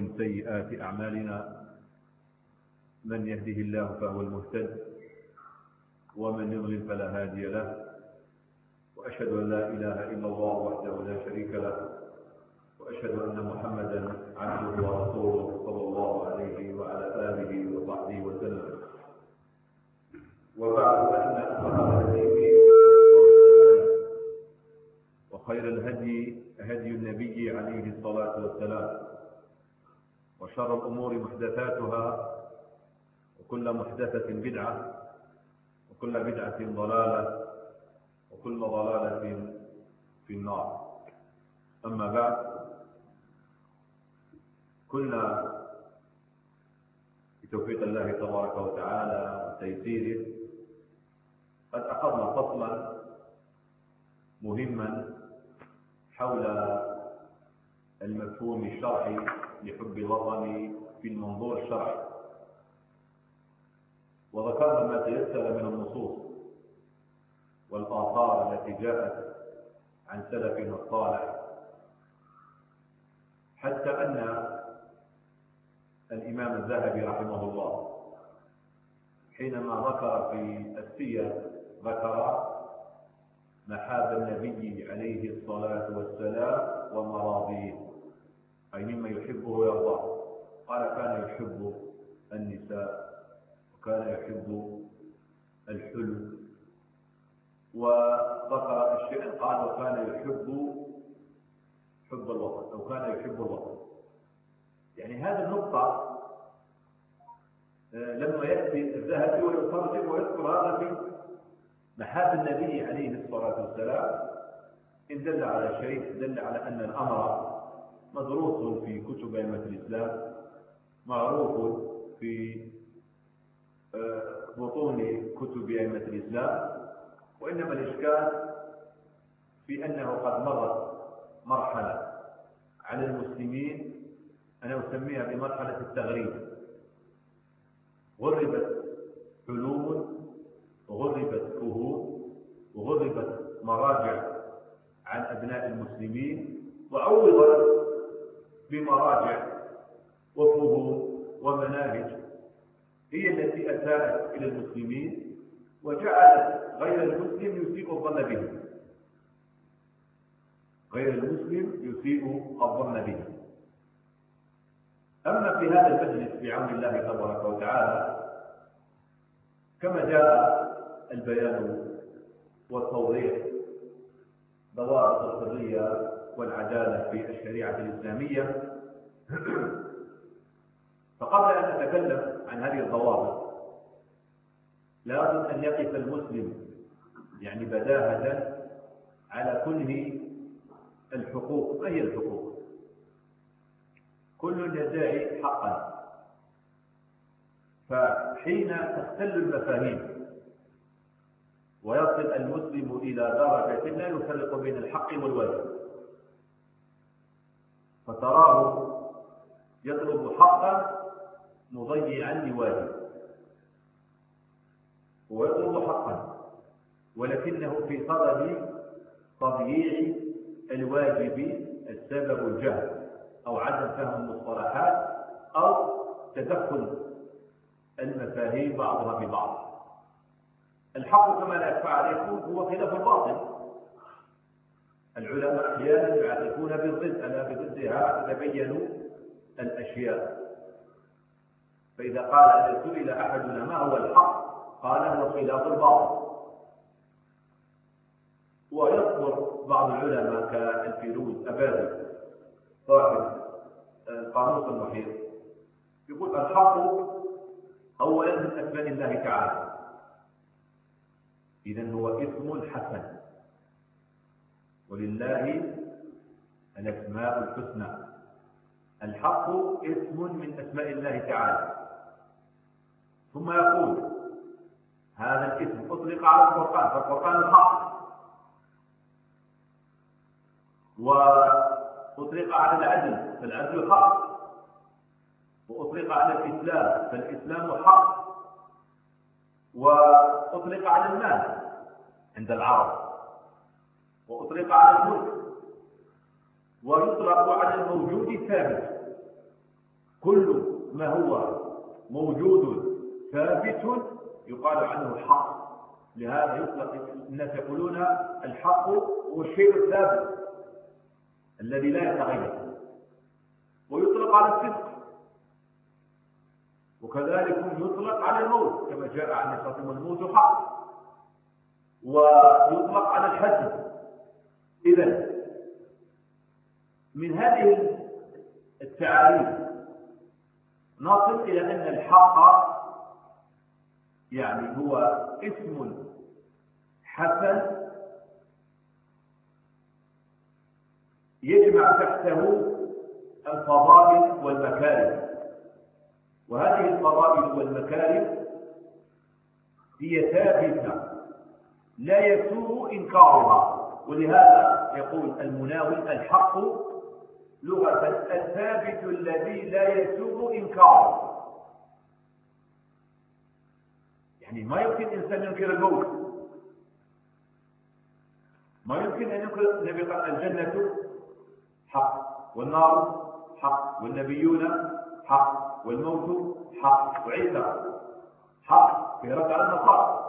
من سيئات أعمالنا من يهده الله فهو المهتد ومن يضلل فلا هادي له وأشهد أن لا إله إلا الله وحده لا شريك له وأشهد أن محمدا عبده ورسوله صلى الله عليه وعلى آله وصحبه وسلم. وبعد فإن أصدق الحديث وخير الهدي هدي النبي عليه الصلاة والسلام. وشر الأمور محدثاتها وكل محدثة بدعة وكل بدعة ضلالة وكل ضلالة في النار. أما بعد كنا بتوفيق الله تبارك وتعالى وتيسيره قد أخذنا فصلا مهما حول المفهوم الشرعي لحب الوطن في المنظور الشرعي. وذكرنا ما تيسر من النصوص والآثار التي جاءت عن سلفنا الصالح حتى أن الإمام الذهبي رحمه الله حينما ذكر في السير ذكر محاب النبي عليه الصلاة والسلام ومراضيه. أي مما يحبه ويرضاه قال كان يحب النساء وكان يحب الحلو. وذكر الشيء قال وكان يحب حب الوطن أو كان يحب الوطن يعني هذه النقطة لما يأتي الذهبي ويترجم ويذكر هذا في محاب النبي عليه الصلاة والسلام إن دل على شيء دل على أن الأمر مدروس في كتب أئمة الإسلام معروف في بطون كتب أئمة الإسلام وإنما الإشكال في أنه قد مرت مرحلة على المسلمين أنا أسميها بمرحلة التغريب. غربت علوم غربت فهوم وغربت مراجع عن أبناء المسلمين وعوضت بمراجع وفهوم ومناهج هي التي أساءت إلى المسلمين وجعلت غير المسلم يسيء الظن به. غير المسلم يسيء الظن به. أما في هذا المجلس بعون الله تبارك وتعالى كما جاء البيان والتوضيح ضوابط الحرية والعدالة في الشريعة الإسلامية. فقبل أن نتكلم عن هذه الضوابط لابد أن يقف المسلم يعني بداهة على كله الحقوق. هي الحقوق؟ كل يدعي حقا. فحين تختل المفاهيم ويصل المسلم إلى درجة لا يفرق بين الحق والواجب فتراه يطلب حقا مضيعا لواجب ويطلب حقا ولكنه في طلب تضييع الواجب السبب الجهل أو عدم فهم المصطلحات أو تدخل المفاهيم بعضها ببعض. الحق كما لا يخفى عليكم هو خلاف الباطل. العلماء أحيانا يعرفون بالضد الا بضدها تبينوا الأشياء. فإذا قال إذا سئل أحدنا ما هو الحق قال هو خلاف الباطل. ويذكر بعض العلماء كالفيروز ابادي صاحب القاموس المحيط يقول الحق اولا من اسماء الله تعالى. اذا هو اسم حسن. ولله الأسماء الحسنى. الحق اسم من أسماء الله تعالى. ثم يقول هذا الاسم أطلق على القرآن فالقرآن الحق. وأطلق على العدل فالعدل حق. وأطلق على الإسلام فالإسلام حق. وأطلق على المال عند العرب. وأطلق على الملك. ويطلق على الموجود ثابت. كل ما هو موجود ثابت يقال عنه حق لهذا يطلق الناس يقولون الحق هو الشيء الثابت الذي لا يتغير. ويطلق على الصدق. وكذلك يطلق على الموت كما جاء عن الصلاة الموت حق. ويطلق على الحزن. إذا من هذه التعاريف نصل إلى أن الحق يعني هو اسم حسن يجمع تحته الفضائل والمكارم. وهذه الفضائل والمكارم هي ثابتة لا يسوء إنكارها. ولهذا يقول المناوي الحق لغة الثابت الذي لا يسوء إنكاره. يعني ما يمكن إنسان ينكر الموت. ما يمكن أن ينكر النبي قال الجنة. حق والنار حق والنبيون حق والموت حق وعيسى. حق في رد على النصارى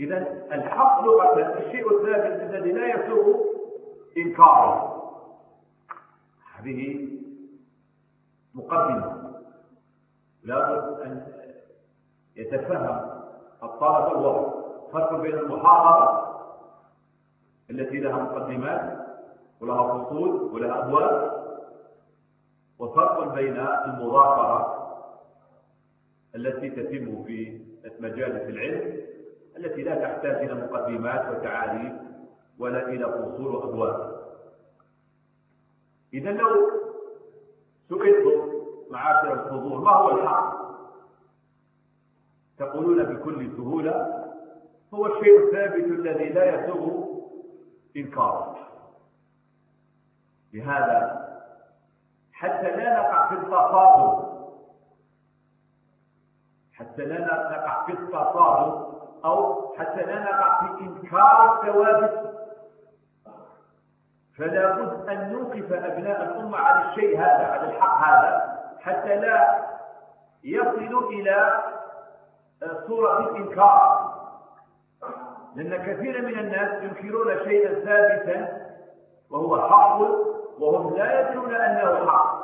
إذا الحق لغة الشيء الثابت الذي لا يسوء إنكاره. هذه مقدمة. لابد أن يتفهم الطلبة الوضع فرق بين المحاضرة التي لها مقدمات ولها فصول ولها أبواب وفرق بين المذاكرة التي تتم في مجالس العلم التي لا تحتاج إلى مقدمات وتعاريف ولا إلى فصول وأبواب إذا لو سئلتم معاشر الحضور ما هو الحق؟ تقولون بكل سهولة هو الشيء الثابت الذي لا يسوغ إنكاره. لهذا حتى لا نقع في التصادم حتى لا نقع في التصادم أو حتى لا نقع في إنكار الثوابت فلا بد أن نوقف أبناء الأمة على الشيء هذا على الحق هذا حتى لا يصلوا إلى صورة الإنكار. لأن كثيرا من الناس ينكرون شيئا ثابتا وهو حق وهم لا يدرون أنه حق.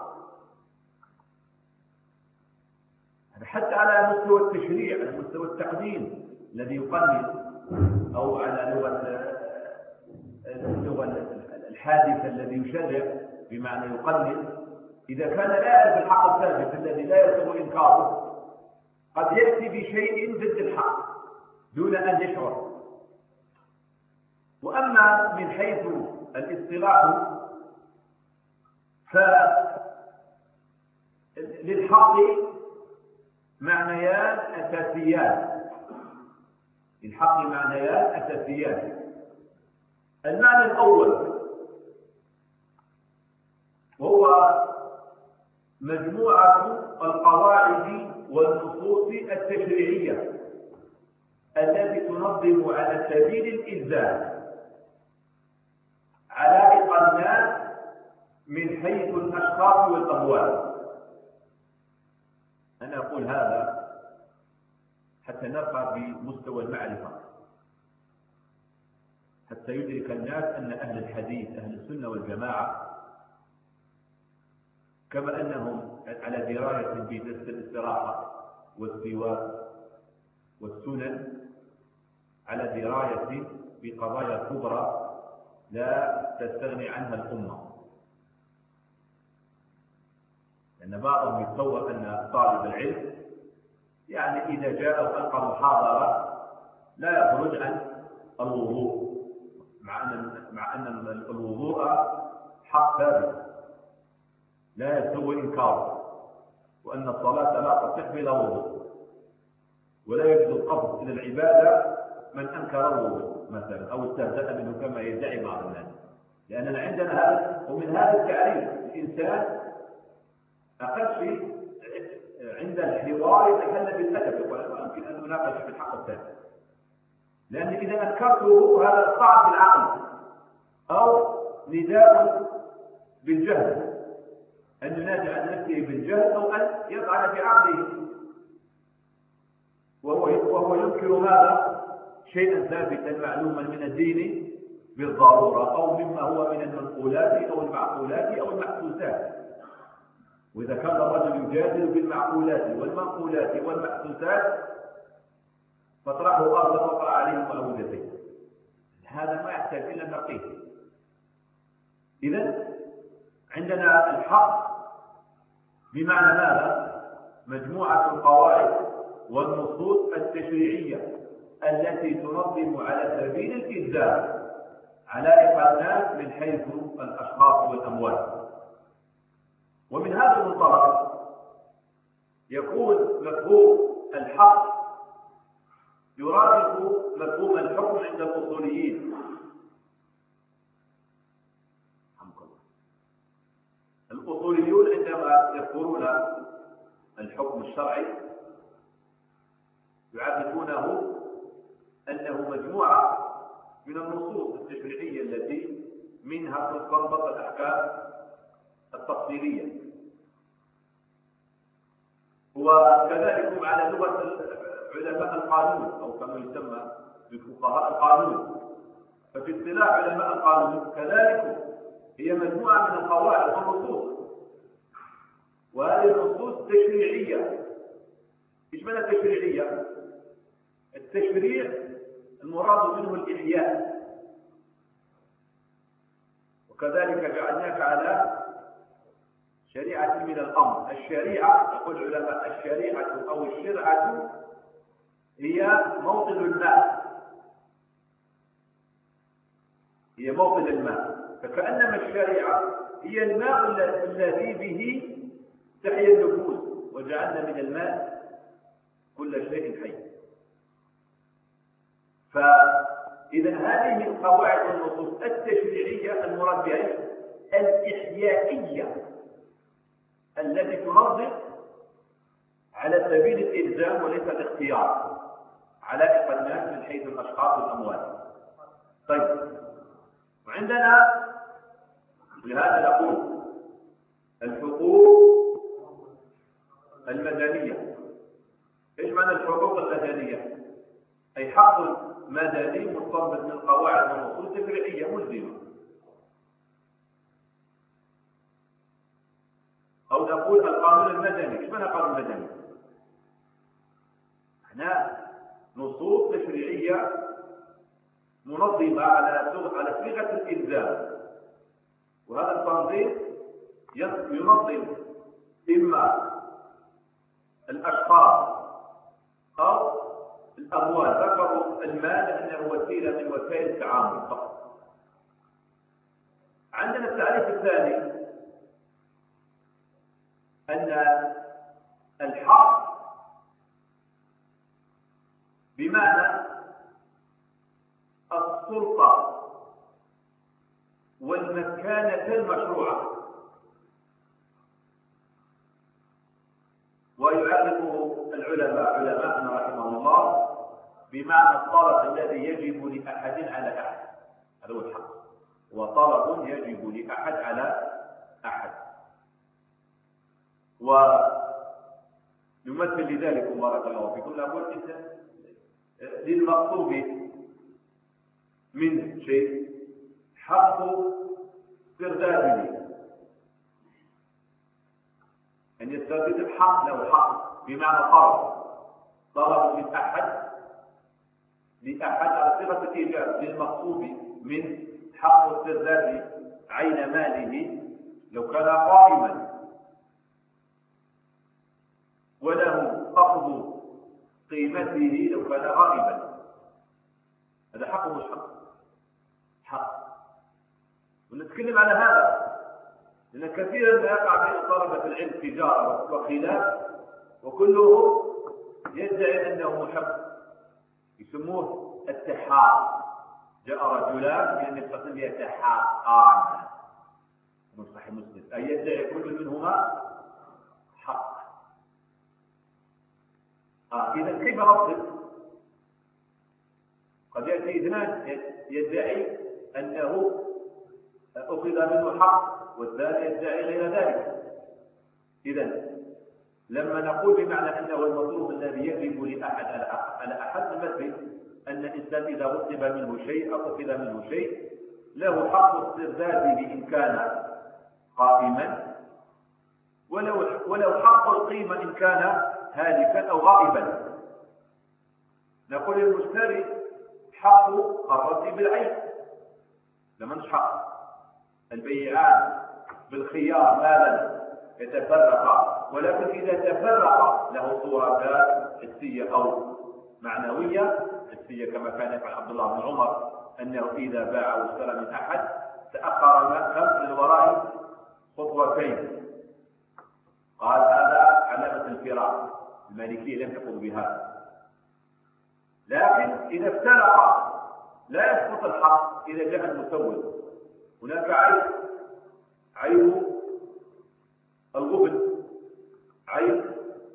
حتى على مستوى التشريع على مستوى التقديم الذي يقلد أو على لغة اللغة الحادثة الذي يشرع بمعنى يقلد. إذا كان لا يعرف الحق الثابت الذي لا يصح إنكاره قد يأتي بشيء ضد الحق دون أن يشعر. وأما من حيث الاصطلاح فللحق معنيان أساسيان. للحق معنيان أساسيان المعنى الأول وهو مجموعة القواعد والنصوص التشريعية التي تنظم على سبيل الإلزام علائق الناس من حيث الأشخاص والأموال. أنا أقول هذا حتى نرقى بمستوى المعرفة. حتى يدرك الناس أن أهل الحديث أهل السنة والجماعة كما أنهم على دراية بجلسة الاستراحة والسواك والسنن على دراية بقضايا كبرى لا تستغني عنها الأمة. لأن بعضهم يتصور أن طالب العلم يعني إذا جاء وألقى محاضرة لا يخرج عن الوضوء مع أن مع أن الوضوء حق ثابت لا يسوي إنكاره وأن الصلاة لا تصح بلا وضوء ولا يجوز القبض إلى العبادة من أنكر الوضوء مثلا أو استهزأ منه كما يدعي بعض الناس. لأننا عندنا هذا ومن هذا التعريف الإنسان أقل شيء عند الحوار يتكلم بالأدب يقول يمكن أن نناقش في الحق الثاني. لأن إذا أنكرته هذا صعب بالعقل أو نداء بالجهل. أن ينادي على نفسه بالجهل أو أن يطعن في عقله. وهو وهو ينكر ماذا؟ شيئا ثابتا معلوما من الدين بالضرورة أو مما هو من المنقولات أو المعقولات أو المحسوسات. وإذا كان الرجل يجادل بالمعقولات والمنقولات والمحسوسات فاطرحه أرضا وقع عليه معوذتين هذا ما يحتاج إلى نقيه إذا عندنا الحق بمعنى ماذا؟ مجموعة القواعد والنصوص التشريعية التي تنظم على سبيل الإلزام علائق الناس من حيث الأشخاص والأموال. هذا المنطلق يكون مفهوم الحق يرافق مفهوم الحكم عند الأصوليين. الأصوليون عندما يذكرون الحكم الشرعي يعرفونه أنه مجموعة من النصوص التشريعية التي منها تستنبط الأحكام التفصيلية. وكذلك على لغة علماء القانون أو كما يسمى بفقهاء القانون. ففي اصطلاح علماء القانون كذلك هي مجموعة من القواعد والنصوص. وهذه النصوص تشريعية. إيش معنى التشريعية؟ التشريع المراد منه الإحياء. وكذلك جعلناك على شريعة من الأمر. الشريعة يقول العلماء الشريعة أو الشرعة هي موطن الماء. هي موطن الماء. فكأنما الشريعة هي الماء الذي به تحيا النفوس. وجعلنا من الماء كل شيء حي. فإذا هذه القواعد والنصوص التشريعية المراد بها الإحيائية التي تنظم على سبيل الإلزام وليس الاختيار. على الناس من حيث الأشخاص والأموال. طيب. وعندنا لهذا نقول الحقوق المدنية. إيش معنى الحقوق المدنية؟ أي حق مدني مرتبط من قواعد ونصوص تفريعية أو نقول القانون المدني. إيش معنى القانون المدني؟ هنا نصوص تشريعية منظمة على على صيغة الإلزام. وهذا التنظيم ينظم إما الأشخاص أو الأموال. ذكروا المال لأنه وسيلة من وسائل التعامل فقط. عندنا التعريف الثاني. أن الحق بمعنى السلطة والمكانة المشروعة. ويعرفه العلماء علماءنا رحمهم الله بمعنى الطلب الذي يجب لأحد على أحد. هذا هو الحق. وطلب يجب لأحد على أحد. ونمثل لذلك بارك الله فيكم. نقول إنت للمطلوب من شيء. حق استرداده أن يستردد الحق له حق بمعنى طلب طلب من أحد. لأحد على صفة الإيجاب. للمقصود من حق استرداد عين ماله. لو كان قائما وله أخذ قيمته لو كان غائبا. هذا حق مش حق؟ حق. ونتكلم على هذا لأن كثيرا ما يقع بين طلبة العلم تجارة وخلاف وكله يدعي أنه محق يسموه التحار جاء رجلان من النبي يتحاقان. من صحيح مسلم. أي يدعي كل منهما حق إذا كيف نصف قد يأتي اثنان يدعي أنه أخذ منه حق والثاني يدعي غير ذلك. إذا لما نقول بمعنى أنه المطلوب الذي يجب لأحد على أحد نمثل أن الإنسان إذا غصب منه شيء أو أخذ منه شيء له حق استرداده إن كان قائما ولو ولو حق القيمة إن كان هالكا أو غائبا نقول للمشتري حق الرد بالعين. لمن حق؟ البيعان بالخيار مالا يتفرقا ولكن إذا تفرق له صورتان حسية أو معنوية. حسية كما كان يفعل عبد الله بن عمر أنه إذا باع واشترى من أحد تأخر خمس للوراء خطوتين. قال هذا علامة الفراق. المالكية لم تقل بهذا لكن إذا افترق لا يسقط الحق إذا جاء المسود هناك عيب عيب الغبن عيب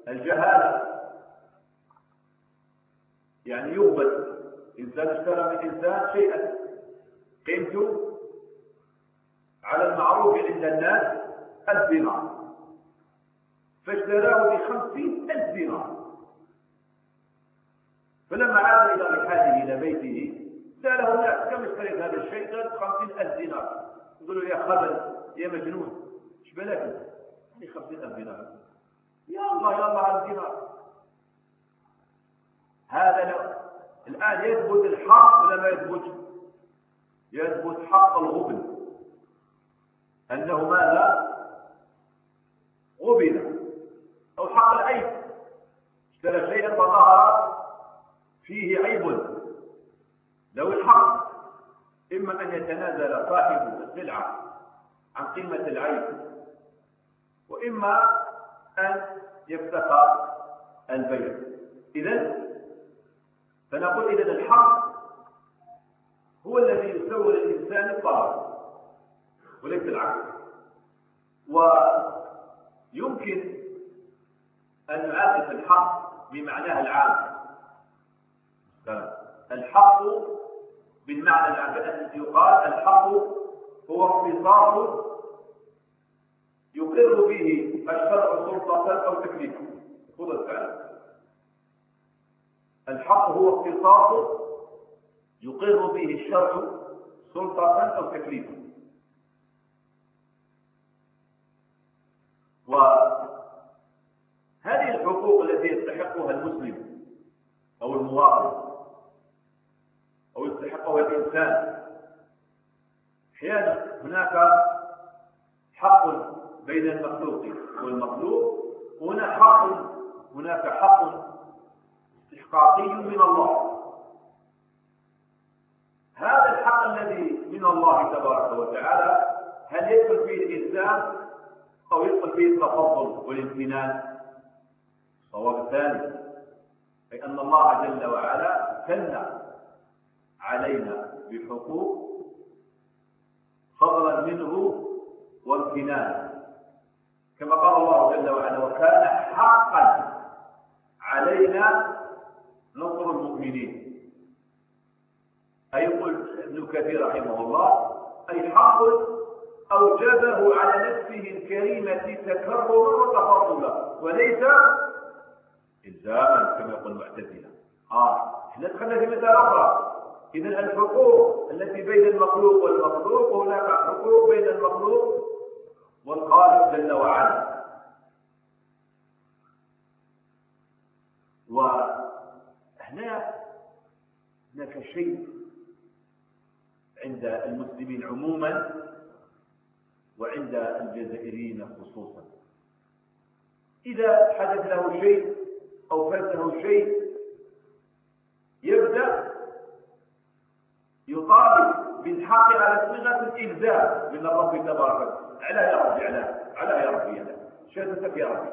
الجهالة. يعني يغبن. إنسان اشترى من إنسان شيئا. قيمته على المعروف عند الناس دينار فاشتراه بخمسين ألف دينار فلما عاد إلى رحاله إلى بيته سأله الناس كم اشتريت هذا الشيء؟ قال خمسين ألف دينار يقولوا يا خبل يا مجنون إيش بالك؟ يعني خمسين ألف دينار يا الله يا الله ألف دينار هذا لو الآن يثبت الحق ولا ما يثبت؟ يثبت حق الغبن أنه ماذا؟ غبن أو حق العيب. اشترى شيئا فظهر فيه عيب. ذوي الحق إما أن يتنازل صاحب السلعة عن قيمة العيب وإما أن يفتقر البيع. إذا فنقول إذا الحق هو الذي يسوي للإنسان الطلب وليس العكس. ويمكن أن نعرف الحق بمعناه العام. الحق بالمعنى العام يقال الحق هو اختصاص يقر به الشرع سلطة أو تكليفا خذ الكلام الحق هو اختصاص يقر به الشرع سلطة أو تكليفا وهذه الحقوق التي يستحقها المسلم أو المواطن أو يستحقها الإنسان. أحيانا هناك حق بين المخلوق والمخلوق هنا حق هناك حق استحقاقي من الله. هذا الحق الذي من الله تبارك وتعالى هل يدخل فيه الإنسان أو يدخل فيه التفضل والامتنان؟ الصواب الثاني أي أن الله جل وعلا ثنى علينا بحقوق فضلا منه وامتنانا. كما قال الله جل وعلا وكان حقا علينا نصر المؤمنين أي يقول ابن كثير رحمه الله أي حق أوجبه على نفسه الكريمة تكرما وتفضلا وليس إلزاما كما يقول المعتزلة. آه إحنا دخلنا في مسألة أخرى. إذا الحقوق التي بين المخلوق والمخلوق هناك حقوق بين المخلوق والخالق جل وعلا. وهنا هناك شيء عند المسلمين عموما وعند الجزائريين خصوصا. إذا حدث له شيء أو فاته شيء يبدأ يطالب بالحق على صيغة الإلزام من الرب تبارك على يا ربي على على يا ربي على شهادتك يا ربي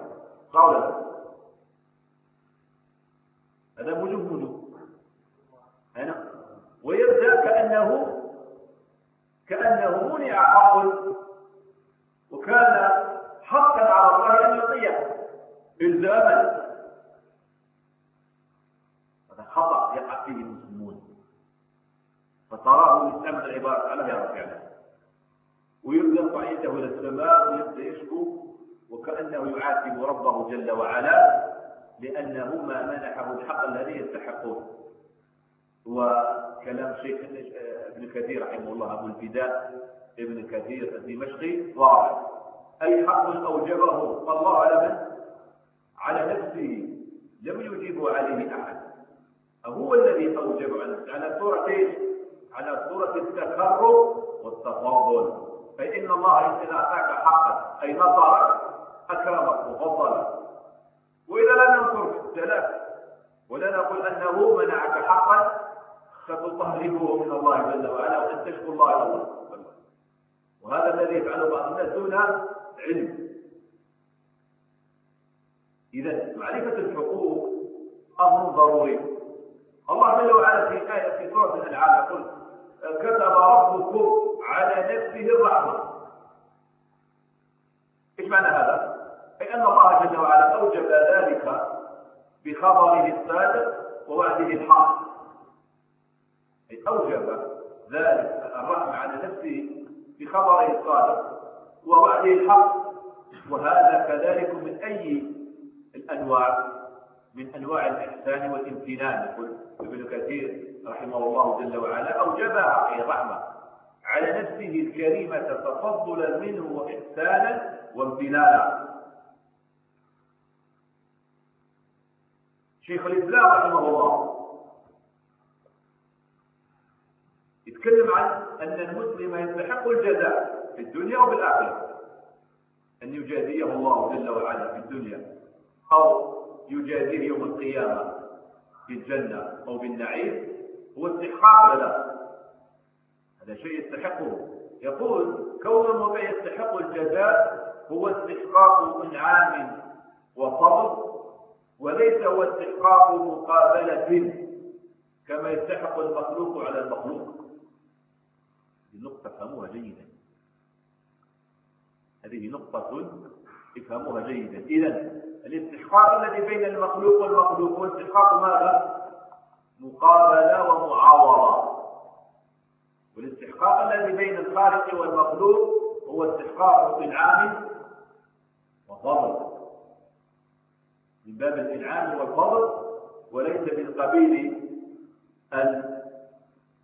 قولا هذا مجهول هنا. ويبدأ كأنه كأنه منع حق وكان حقا على الله أن يطيع إلزاما. هذا خطأ يقع فيه المسلمون. فتراه يستعمل العبارة على رب على ويبدأ يرفع يده إلى السماء ويبدأ يشكو وكأنه يعاتب ربه جل وعلا لأنه ما منحه الحق الذي يستحقه. وكلام شيخ ابن كثير رحمه الله أبو الفداء ابن كثير الدمشقي واضح. أي حق أوجبه الله على من؟ على نفسه. لم يجيب عليه أحد. هو الذي أوجب على صورة إيش؟ على صورة التكرر والتفاضل. فإن الله إن أعطاك حقا أي نصرك أكرمك وفضلك. وإذا لم ينصرك ابتلاك. ولا نقول أنه منعك حقا فتطهره من الله جل وعلا وأن تشكو الله إلى الله. وهذا الذي يفعله بعض الناس دون علم. إذا معرفة الحقوق أمر ضروري. الله جل وعلا في آية في سورة الأنعام يقول كتب ربكم على نفسه الرحمة. إيش معنى هذا؟ أي أن الله جل وعلا أوجب ذلك بخبره الصادق ووعده الحق. أي أوجب ذلك الرحمة على نفسه بخبره الصادق ووعده الحق. وهذا كذلك من أي الأنواع؟ من أنواع الإحسان والامتنان يقول ابن كثير رحمه الله جل وعلا أوجبها أي رحمة على نفسه الكريمة تفضلا منه وإحسانا وامتنانا. شيخ الإسلام رحمه الله يتكلم عن أن المسلم يستحق الجزاء في الدنيا وفي الآخرة أن يجازيه الله جل وعلا في الدنيا. أو يجازيه يوم القيامة في الجنة أو بالنعيم هو استحقاق له هذا شيء يستحقه. يقول كون المطيع يستحق الجزاء هو استحقاق إنعام وفضل وليس هو استحقاق مقابلة كما يستحق المخلوق على المخلوق. هذه نقطة فهموها جيدا. هذه نقطة افهموها جيدا. إذا الاستحقاق الذي بين المخلوق والمخلوق هو استحقاق ماذا؟ مقابلة ومعاورة. والاستحقاق الذي بين الخالق والمخلوق هو استحقاق إنعام وفضل من باب الإنعام والفضل وليس من قبيل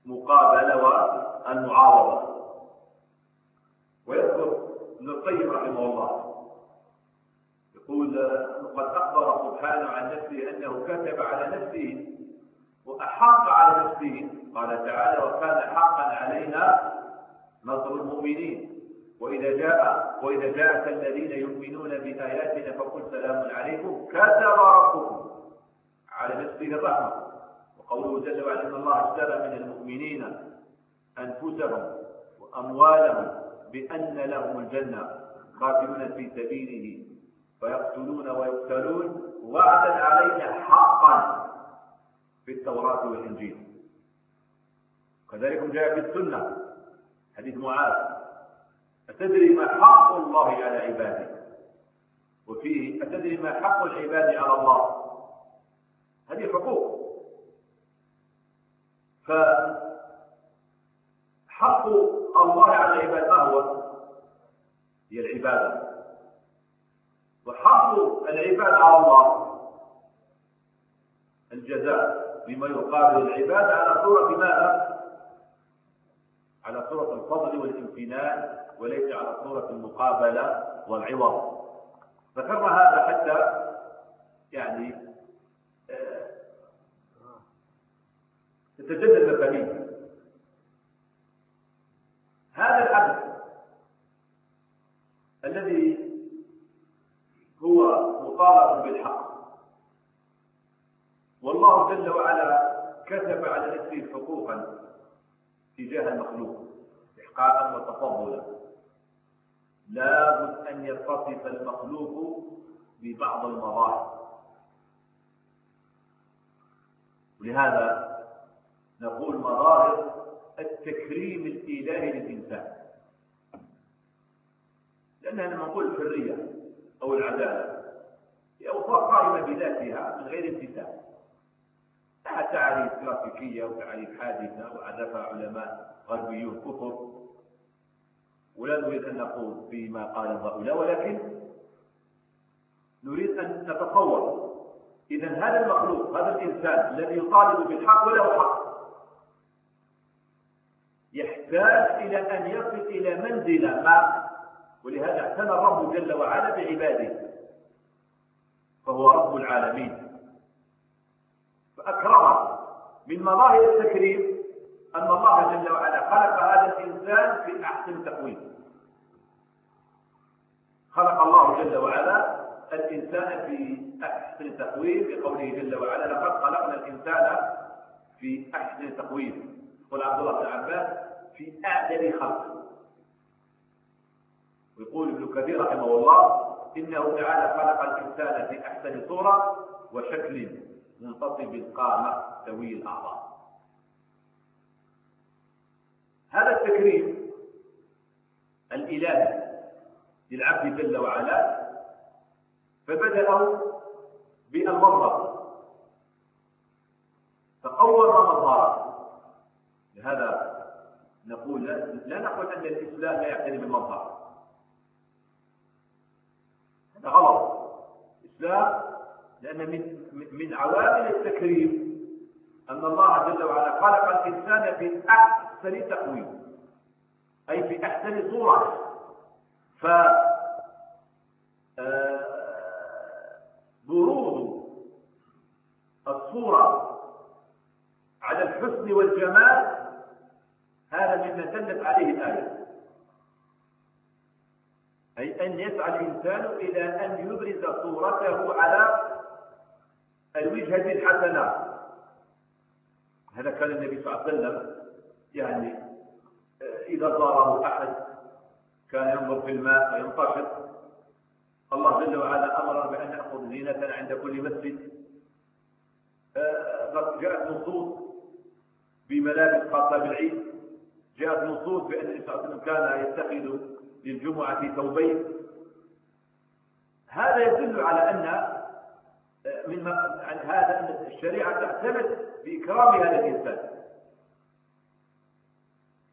المقابلة والمعارضة ويذكر ابن القيم رحمه الله يقول قد أخبر سبحانه عن نفسه أنه كتب على نفسه وأحق على نفسه. قال تعالى وكان حقا علينا نصر المؤمنين. وإذا جاء وإذا جاءك الذين يؤمنون بآياتنا فقل سلام عليكم. كتب ربكم على نفسه الرحمة. وقوله جل وعلا إن الله اشترى من المؤمنين أنفسهم وأموالهم بأن لهم الجنة قاتلون في سبيله. فيقتلون ويقتلون. وعدا علينا حقا في التوراة والإنجيل. كذلك جاء في السنة حديث معاذ. أتدري ما حق الله على عباده؟ وفيه أتدري ما حق العباد على الله؟ هذه حقوق. فحق الله على العباد ما هو هي العبادة. وحق العباد على الله. الجزاء بما يقابل العباد على صورة ماذا؟ على صورة الفضل والامتنان وليس على صورة المقابلة والعوض. ذكرنا هذا حتى يعني آه، تتجدد مفاهيم هذا العبد الذي هو مطالب بالحق. والله جل وعلا كتب على نفسه حقوقا تجاه المخلوق إحقاقا وتفضلا. لابد أن يتصف المخلوق ببعض المظاهر. ولهذا نقول مظاهر التكريم الإلهي للإنسان. لأننا لما نقول الحرية أو العدالة هي أوصاف قائمة بذاتها من غير امتثال. لها تعريف كلاسيكية وتعريف حادثة وعرفها علماء غربيون كفر. ولا نريد أن نقول فيما قال هؤلاء ولكن يجب أن نتصور إذا هذا المخلوق هذا الإنسان الذي يطالب بالحق وله حق يحتاج إلى أن يصل إلى منزلة ما ولهذا اعتنى الرب جل وعلا بعباده فهو رب العالمين. فأكرمه من مظاهر التكريم أن الله جل وعلا خلق هذا الإنسان في أحسن تقويم. خلق الله جل وعلا الإنسان في أحسن تقويم بقوله جل وعلا لقد خلقنا الإنسان في أحسن تقويم يقول عبد الله بن عباس في أعدل خلق ويقول ابن كثير رحمه الله إنه تعالى خلق الإنسان في أحسن صورة وشكل منتصب القامة سوي الأعضاء. هذا التكريم الإلهي للعبد جل وعلا فبدأوا بالمظهر. فأول مظهر لهذا نقول لا نقول أن الإسلام لا يعتني بالمظهر. هذا غلط. الإسلام لأن من من عوامل التكريم أن الله جل وعلا خلق الإنسان في أحسن تقويم أي في أحسن صورة. ف آه، بروز الصورة على الحسن والجمال هذا مما دلت عليه الآية. أي أن يسعى الإنسان إلى أن يبرز صورته على الوجهة الحسنة هذا كان النبي صلى الله عليه وسلم يعني آه، إذا زاره أحد كان ينظر في الماء فينتشط الله جل وعلا أمر بأن نأخذ زينة عند كل مسجد. آه، جاءت نصوص بملابس خاصة بالعيد. جاءت نصوص بأن النبي صلى الله عليه وسلم كان يتخذ للجمعة ثوبين. هذا يدل على أن آه، من عن هذا أن الشريعة تعتمد بإكرام هذا الإنسان.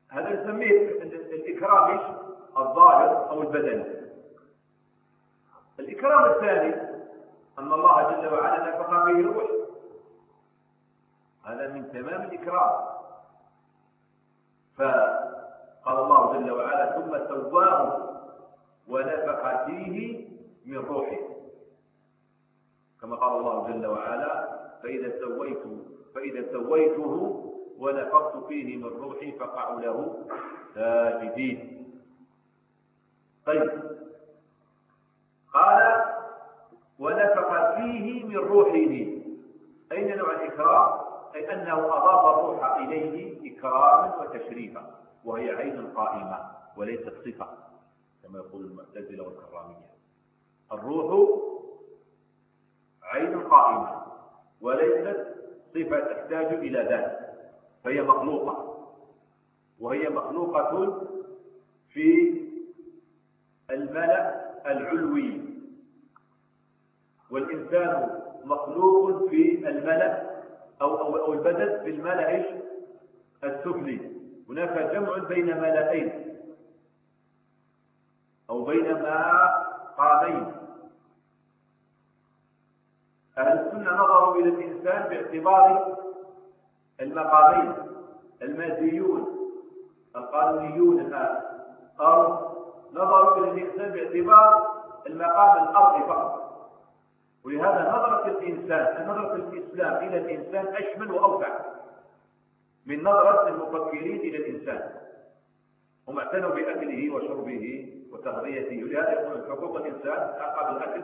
هذا نسميه الإكرام الظاهر أو البدني. الإكرام الثاني أن الله جل وعلا نفخ به الروح هذا من تمام الإكرام. فقال الله جل وعلا ثم سواه ونفخ فيه من روحه. كما قال الله جل وعلا فإذا سويت فإذا سويته ونفخت فيه من روحي فقعوا له ساجدين. طيب. قال ونفخ فيه من روحه. أين نوع الإكرام؟ أي أنه أضاف الروح إليه إكراما وتشريفا. وهي عين قائمة وليست صفة كما يقول المعتزلة والكرامية. الروح عين قائمة وليست صفة تحتاج إلى ذات فهي مخلوقة. وهي مخلوقة في الملأ العلوي. والإنسان مخلوق في الملأ أو, البدن في الملأ السفلي. هناك جمع بين ملأين أو بين مقامين أهل السنة نظروا إلى الإنسان باعتبار المقامين الماديون القانونيون قالوا نظروا إلى الإنسان باعتبار المقام الأرضي فقط. ولهذا نظرة الإنسان نظرة الإسلام إلى الإنسان أشمل وأوسع. من نظرة المفكرين إلى الإنسان. هم اعتنوا بأكله وشربه وتغذيته. ولهذا يقولون حقوق الإنسان حق الأكل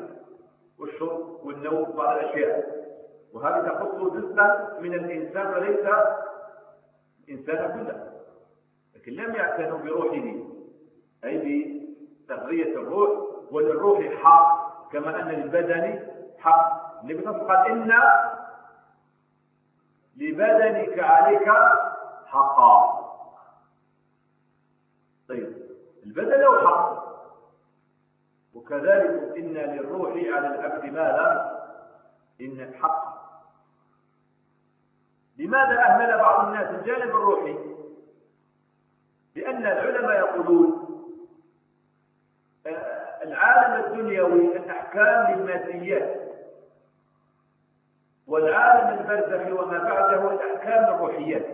والشرب والنوم وبعض الأشياء. وهذه تخص جزءا من الإنسان وليس الإنسان كله. لكن لم يعتنوا بروحه أي بتغذية الروح. وللروح حق كما أن للبدن حق. النبي صلى الله عليه وسلم قال إن لبدنك عليك حقا. طيب البدن له حق. وكذلك إن للروح على العبد ماذا إن حق لماذا أهمل بعض الناس الجانب الروحي؟ لأن العلماء يقولون العالم الدنيوي الأحكام للماديات والعالم البرزخي وما بعده الأحكام الروحيات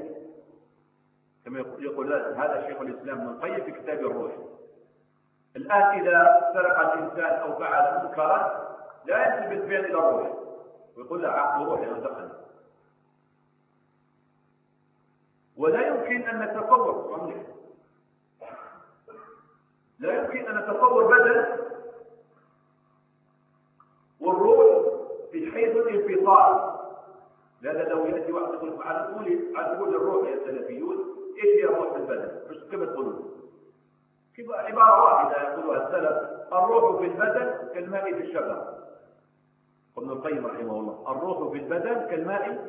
كما يقول هذا شيخ الإسلام ابن القيم في كتاب الروح. الآن إذا سرق الإنسان أو فعل منكرا لا ينسب الفعل إلى الروح. ويقول له عقل روحي دخل ولا يمكن أن نتصور لا يمكن أن نتصور بدل والروح في حيث الانفصال. لهذا لو يأتي واحد يقول على طول على طول الروح يا سلفيون إيش هي في البدن؟ مش كما تقولون عبارة واحدة يقولها السلف الروح في البدن كالماء في الشجر ابن القيم رحمه الله الروح في البدن كالماء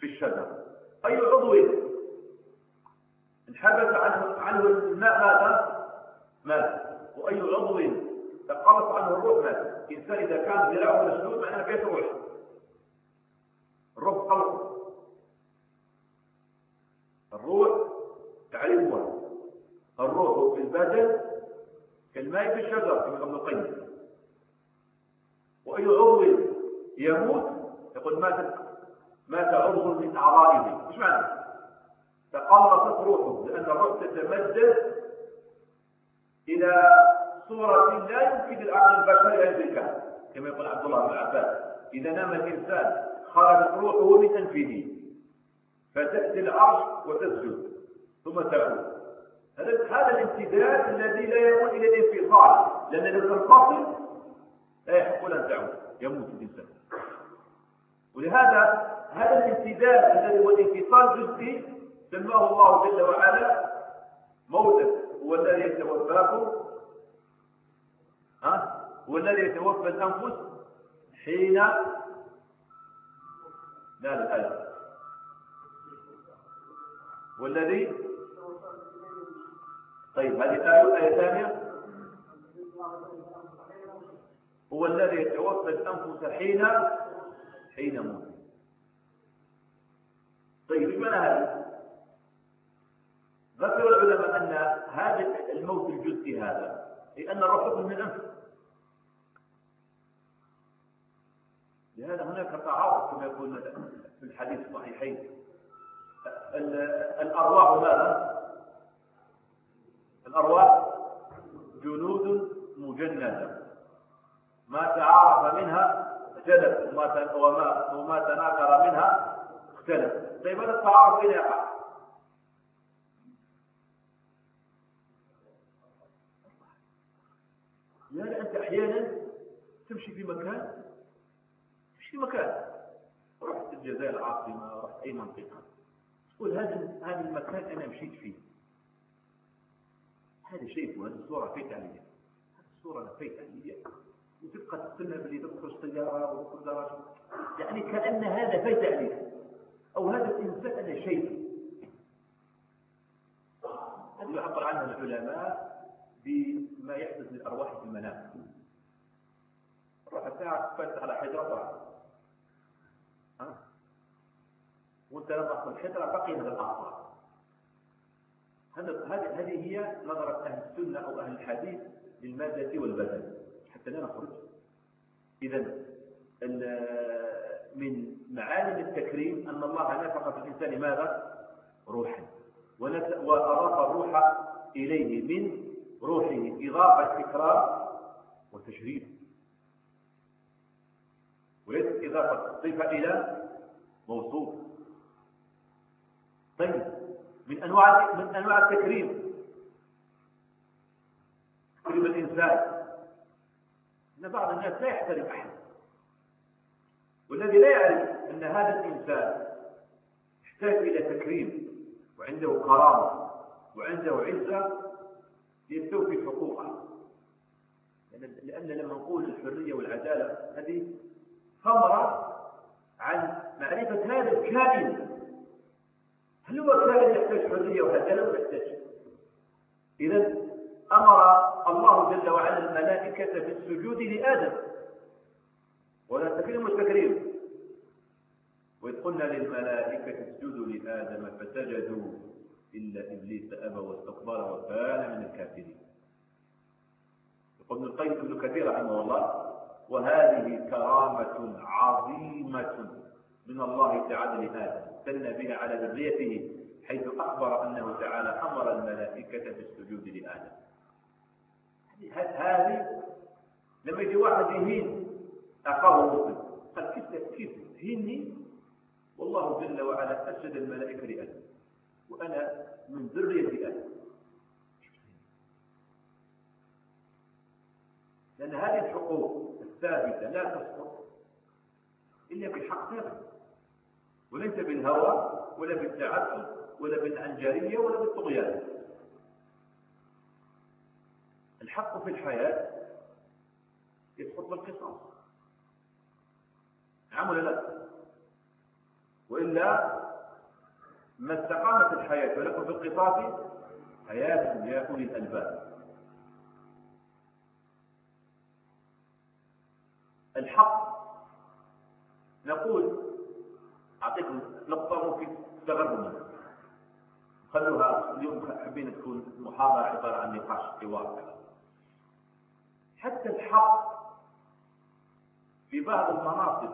في الشجر أي عضو؟ انحبس عنه عنه الماء ماذا؟ مات وأي عضو؟ تقلص عنه الروح مات إنسان إذا كان ذراعه مسدود معناه كيف روح الروح قلص الروح تعرفها. الروح في البدن كالماء في الشجر كما ابن وأي عضو يموت يقول مات مات عضو من أعضائه. إيش معنى؟ تقلصت روحه لأن الروح تتمدد إلى صورة لا يمكن العقل البشري أن يدركها كما يقول عبد الله بن عباس إذا نام الإنسان خرجت روحه من أنفه فتأتي العرش وتسجد ثم تعود هذا هذا الامتداد الذي لا يكون إلى الانفصال لأن اذا تنفصل لا يحق أن تعود يموت الإنسان. ولهذا هذا الامتداد الذي هو الانفصال جزئي سماه الله جل وعلا موتا هو الذي يتوفاكم هو الذي يتوفى الأنفس حين لا لا والذي طيب هذه آية آية ثانية. هو الذي يتوفى الأنفس حين حين موت طيب إيش معنى هذا؟ ذكر العلماء أن هذا الموت الجزئي هذا لأن الروح من الأنف لهذا هناك تعارض كما يقول في الحديث الصحيحين الأرواح ماذا؟ الأرواح جنود مجندة ما تعارف منها اختلف وما وما تناكر منها اختلف طيب هذا التعارف أين يقع؟ لهذا أنت أحيانا تمشي في مكان في مكان. رحت الجزائر العاصمه رحت أي منطقة. تقول هذا هذا المكان أنا مشيت فيه. هذا شيء وهذه الصورة فيت عليها هذه الصورة فيت عليها وتبقى تستنى باللي تدخل سيارة وتدخل دراجة. يعني كأن هذا فيت عليها أو هذا الإنسان هذا شيء. هذا يعبر عنه العلماء بما يحدث للأرواح في المنام. الروح ساعة تفتح على حجرة ها وانت تدخل الحجرة بقي هذا الآثار هذه هي نظرة أهل السنة أو أهل الحديث للمادة والبدن حتى لا نخرج. إذا من معالم التكريم أن الله نفق في الإنسان ماذا؟ روحا. وأضاف الروح إليه من روحه إضافة إكرام وتشريف. وليست إضافة صفة إلى موصوف. طيب. من أنواع من أنواع التكريم. تكريم الإنسان. أن بعض الناس لا يحترم أحد. والذي لا يعرف أن هذا الإنسان يحتاج إلى تكريم وعنده كرامة وعنده عزة يستوفي حقوقه. لأن لما نقول الحرية والعدالة هذه ثمرة عن معرفة هذا الكائن. هل هو كان يحتاج حرية وهكذا ولا يحتاج؟ إذا أمر الله جل وعلا الملائكة بالسجود لآدم. ولا تكريم مستكريم وإذ قلنا للملائكة اسجدوا لآدم فسجدوا إلا إبليس أبى واستكبر وكان من الكافرين. وابن القيم ابن كثير رحمه الله وهذه كرامة عظيمة من الله تعالى لآدم. سن بها على ذريته حيث أخبر أنه تعالى أمر الملائكة بالسجود لآدم. هذه لما يجي واحد يهين أخاه المسلم قال كيف كيف هيني والله جل وعلا أسجد الملائكة لآدم. وأنا من ذرية آدم. لأن هذه الحقوق الثابتة لا تسقط إلا بالحق ثابت. وليس بالهوى ولا بالتعسف ولا بالعنجرية ولا بالطغيان. الحق في الحياة يسقط بالقصاص نعم ولا لا؟ وإلا ما استقامت الحياة ولكم في القصاص حياة يا أولي الألباب. الحق نقول أعطيكم نقطة ممكن تستغربوا منها خلوها اليوم حابين تكون محاضرة عبارة عن نقاش حوار حتى الحق في بعض المناصب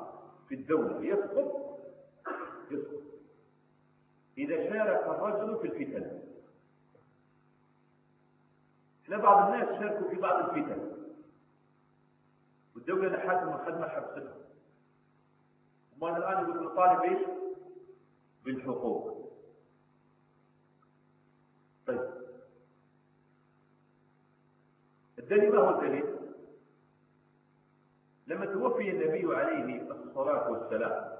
في الدولة يسقط يسقط. إذا شارك الرجل في الفتن. إحنا بعض الناس شاركوا في بعض الفتن. والدولة لحالها من الخدمة حبستها وما الآن يقول نطالب إيش؟ بالحقوق طيب الدليل ما هو الدليل؟ لما توفي النبي عليه الصلاة والسلام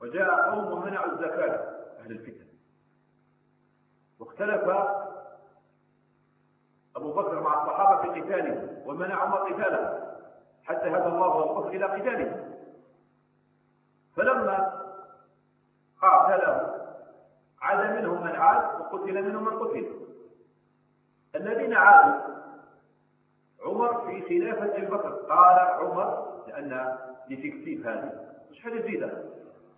وجاء قوم ومنعوا الزكاة أهل الفتن واختلف أبو بكر مع الصحابة في قتاله ومنع عمر قتاله حتى هدى الله أبو بكر إلى قتاله فلما قاتله عاد منهم من عاد وقتل منهم من قتل. الذين عادوا عمر في خلافة أبي بكر قال عمر لأن لتكتيف هذه مش حاجة جديدة.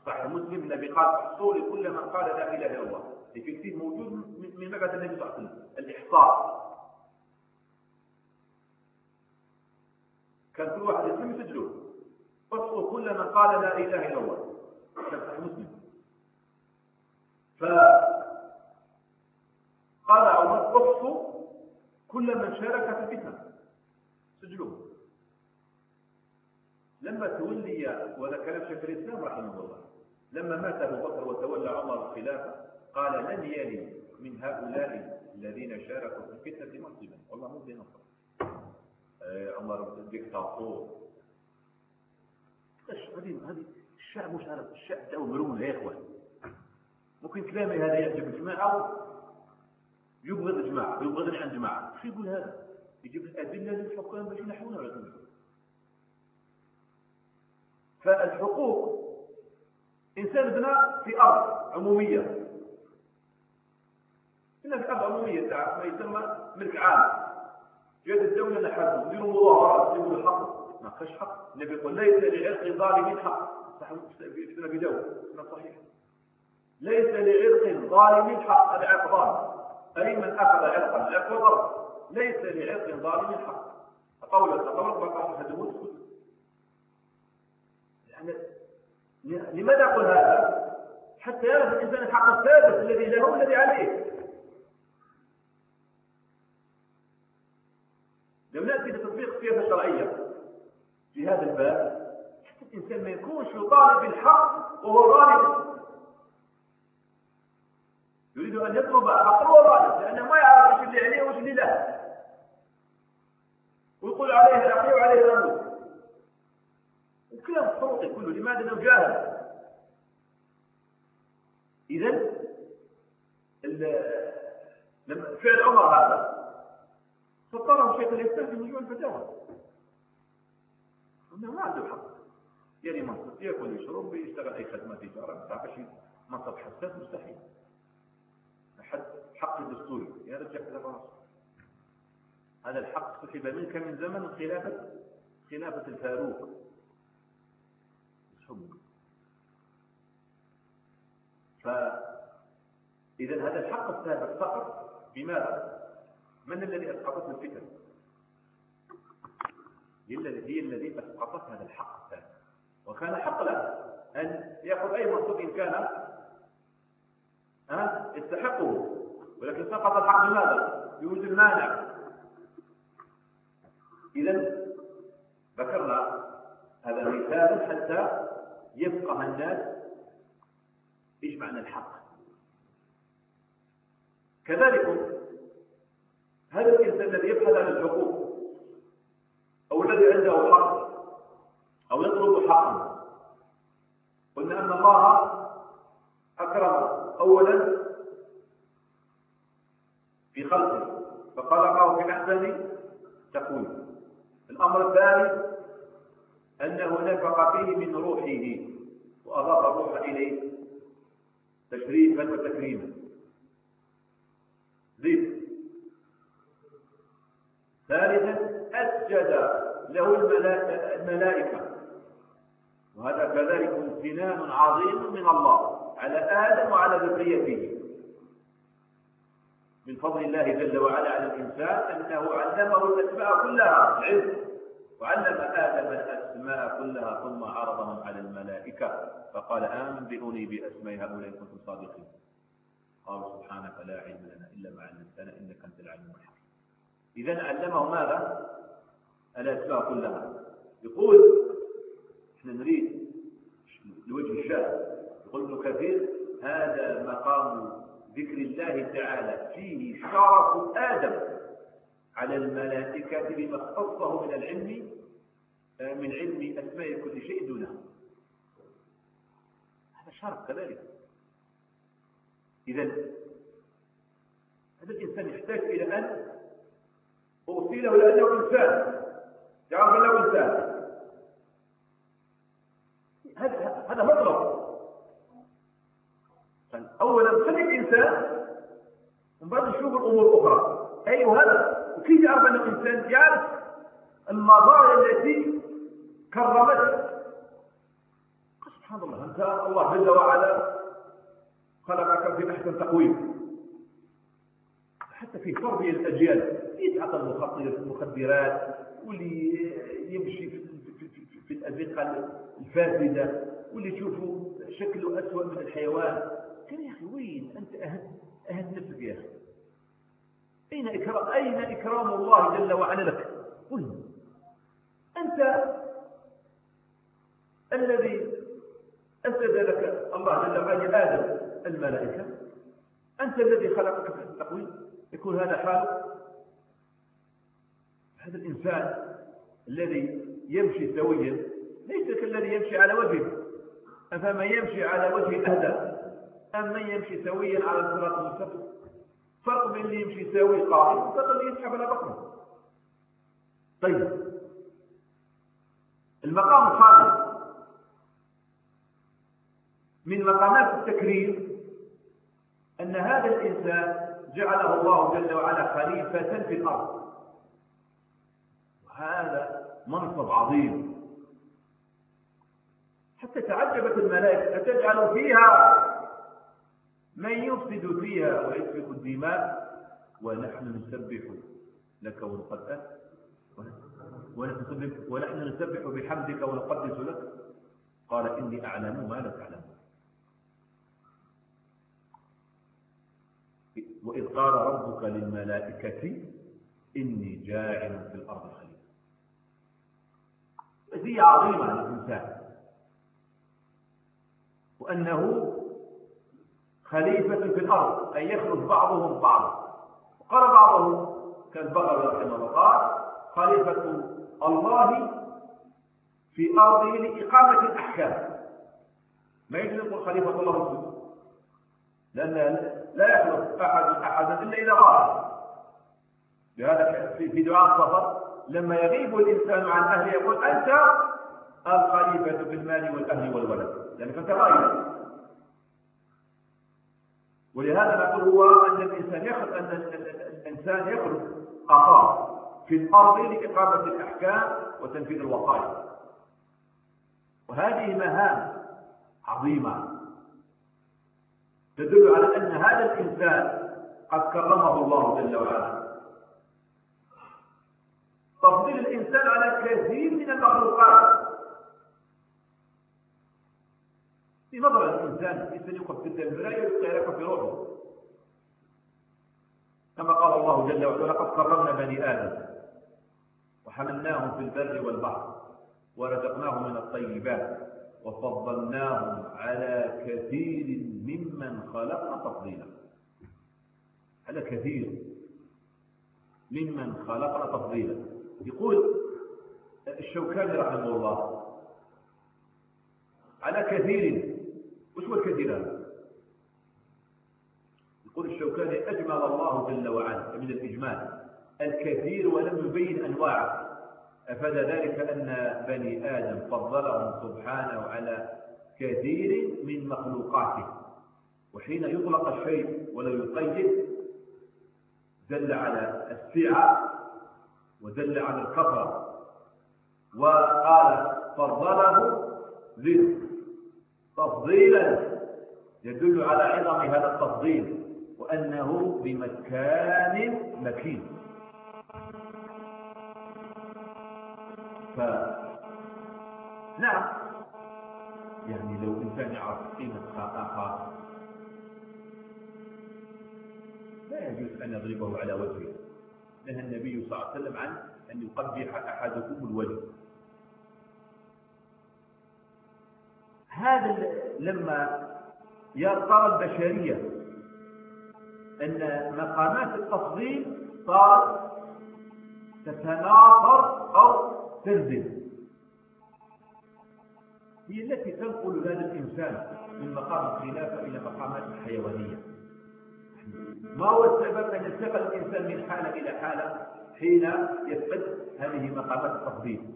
صحيح مسلم النبي قال احصوا لكل من قال لا إله إلا الله. لتكتيف موجود من مبعث النبي صلى الله عليه وسلم. الإحصاء. كان كل واحد يسلم يسجلوه احصوا كل من قال لا إله إلا الله. صحيح مسلم. فقال عمر احصوا كل من شارك في الفتنة. سجلوه. لما تولي وهذا كلام شيخ الإسلام رحمه الله لما مات أبو بكر وتولى عمر الخلافه قال لن يلي من هؤلاء الذين شاركوا في الفتنة مسلما. والله مو بنصر آه عمر ديكتاتور هذه الشعب مش عارف الشعب تو مرون يا اخوان ممكن كلامي هذا يعجب الجماعه يبغض الجماعة ويبغضني عن جماعة. شو يقول هذا؟ يجيب الأدلة للحكام باش ينحونا على كل فالحقوق إنسان بنى في أرض عمومية. هنا في أرض عمومية تاع ما يسمى ملك عام. جات الدولة نحبوا نديروا مظاهرات يقولوا الحق ما فيش حق. النبي يقول ليس لعرق ظالم حق. صح في نبي داود. صحيح. ليس لعرق ظالم حق. العرق ظالم أي من أخذ عرقا العرق ضرب ليس لعرق ظالم حق. قولا تطورت بقى هدموت يعني لماذا أقول هذا؟ حتى يعرف الإنسان الحق الثابت الذي له والذي عليه. لو نأتي بتطبيق السياسة الشرعية. في هذا الباب حتى الإنسان ما يكونش يطالب بالحق وهو ظالم. يريد أن يطلب حقه وهو ظالم لأنه ما يعرف إيش اللي عليه وإيش اللي له ويقول عليه الأخي وعليه الأموت الكلام صوتي كله لماذا لو جاهل؟ إذا فعل عمر هذا فطره شيخ الإسلام في مجموع الفتاوى. ما عنده حق. يعني منصب يأكل يشرب يشتغل أي خدمة تجارة ما تعرفش منصب حساس مستحيل. حق الدستوري يا رجال كذا هذا الحق سحب منك من زمن خلافة خلافة الفاروق. يسحبك فإذا هذا الحق الثابت فقط. بماذا؟ من الذي أسقطته الفتن؟ هي الذي اسقطت هذا الحق الثاني. وكان حق له أن يأخذ أي مخلوق إن كان ها؟ يستحقه. ولكن سقط الحق بماذا؟ بوجود المانع. اذا ذكرنا هذا مثال حتى يفقه الناس إيش معنى الحق. كذلك هذا الإنسان الذي يبحث عن الحقوق أو الذي عنده حق أو يطلب حقا قلنا أن الله أكرم اولا في خلقه. فخلقه في احسن تكوين الأمر الثاني انه نفق فيه من روحه وأضاف الروح إليه تشريفا وتكريما. زيد. ثالثا أسجد له الملائكه وهذا كذلك امتنان عظيم من الله على آدم وعلى ذريته. من فضل الله جل وعلا على الإنسان أنه علمه الأسماء كلها العلم. وعلم آدم الأسماء كلها ثم عرضهم على الملائكة. فقال أنبئوني بأسماء هؤلاء إن كنتم صادقين. قالوا سبحانك لا علم لنا إلا ما علمتنا إنك أنت العليم الحكيم. اذا علمه ماذا؟ الاسماء كلها. يقول إحنا نريد لوجه الشاهد يقول ابن كثير هذا مقام ذكر الله تعالى فيه شرف آدم على الملائكة بما اختصه من العلم من علم أسماء كل شيء دونه. هذا شرف كذلك. اذا هذا الإنسان يحتاج إلى أن اوصله لأنه إنسان. يعرف انه انسان هذا مطلب اولا خليك انسان ومن بعد نشوف الأمور الاخرى أيوه هذا وكيف يعرف انه انسان يعرف المظاهر التي كرمته سبحان الله أنت الله جل وعلا خلقك في احسن تقويم. حتى في تربيه الأجيال يتعاطى المخدرات. واللي يمشي في, الازقه الفاسدة واللي تشوفوا شكله اسوء من الحيوان. قال يا أخي وين أنت أهد أهد نفسك يا أخي؟ أين اكرام أين إكرام الله جل وعلا لك؟ وين أنت الذي اسجد لك الله جل وعلا آدم الملائكة. أنت الذي خلقك. في التقويم يكون هذا حال هذا الإنسان الذي يمشي سويا ليس كالذي يمشي على وجهه. أفمن يمشي على وجه اهدى أم من يمشي سويا على الصراط المستقيم فرق بين اللي يمشي سوي قائم وفرق اللي يسحب على بطنه. طيب. المقام الخامس من مقامات التكريم أن هذا الإنسان جعله الله جل وعلا خليفة في الأرض. وهذا منصب عظيم. حتى تعجبت الملائكة أتجعل فيها؟ من يفسد فيها ويسفك الدماء؟ ونحن نسبح لك ونقدس ونحن نسبح بحمدك ونقدس لك. قال إني أعلم ما لا تعلمون. وإذ قال ربك للملائكة إني جاعل في الأرض خليفة مزية عظيمة للإنسان وأنه خليفة في الأرض أن يخلف بعضهم بعضا. وقال بعضهم كالبغوي رحمه الله قال خليفة الله في أرضه لإقامة الأحكام. ما يجوز يقول خليفة الله في لأن لا يخلف أحد أحدا إلا إذا غاب لهذا في دعاء السفر لما يغيب الإنسان عن أهله يقول أنت الخليفة في المال والأهل والولد. لأنك أنت غايب. ولهذا نقول هو أن الإنسان يخلق أن الإنسان يخلق أخاه في الأرض لإقامة الأحكام وتنفيذ الوقائع. وهذه مهام عظيمة. تدل على أن هذا الإنسان قد كرمه الله جل وعلا. تفضيل الإنسان على كثير من المخلوقات. في نظر الإنسان الإنسان يوقف في المراية ويلقى في روحه. كما قال الله جل وعلا لقد كرمنا بني آدم وحملناهم في البر والبحر ورزقناهم من الطيبات وفضلناهم على كثير ممن خلقنا تفضيلا. على كثير ممن خلقنا تفضيلا. يقول الشوكاني رحمه الله على كثير وش هو الكثير هذا؟ يقول الشوكاني أجمل الله جل وعلا من الإجمال الكثير ولم يبين أنواعه. أفاد ذلك أن بني آدم فضلهم سبحانه على كثير من مخلوقاته. وحين يطلق الشيء ولا يقيد دل على السعة ودل على الكثرة وقال فضله ذكر تفضيلا يدل على عظم هذا التفضيل وأنه بمكان مكين. ف نعم. يعني لو إنسان يعرف قيمة آخر لا يجوز أن يضربه على وجهه. نهى النبي صلى الله عليه وسلم عن أن يقبح أحدكم الوجه. هذا لما ترى البشرية أن مقامات التفضيل صارت تتناثر أو تنزل. هي التي تنقل هذا الإنسان من مقام الخلافة إلى مقامات الحيوانية. ما هو السبب أن ينتقل الإنسان من حالة إلى حالة حين يفقد هذه مقامات التفضيل؟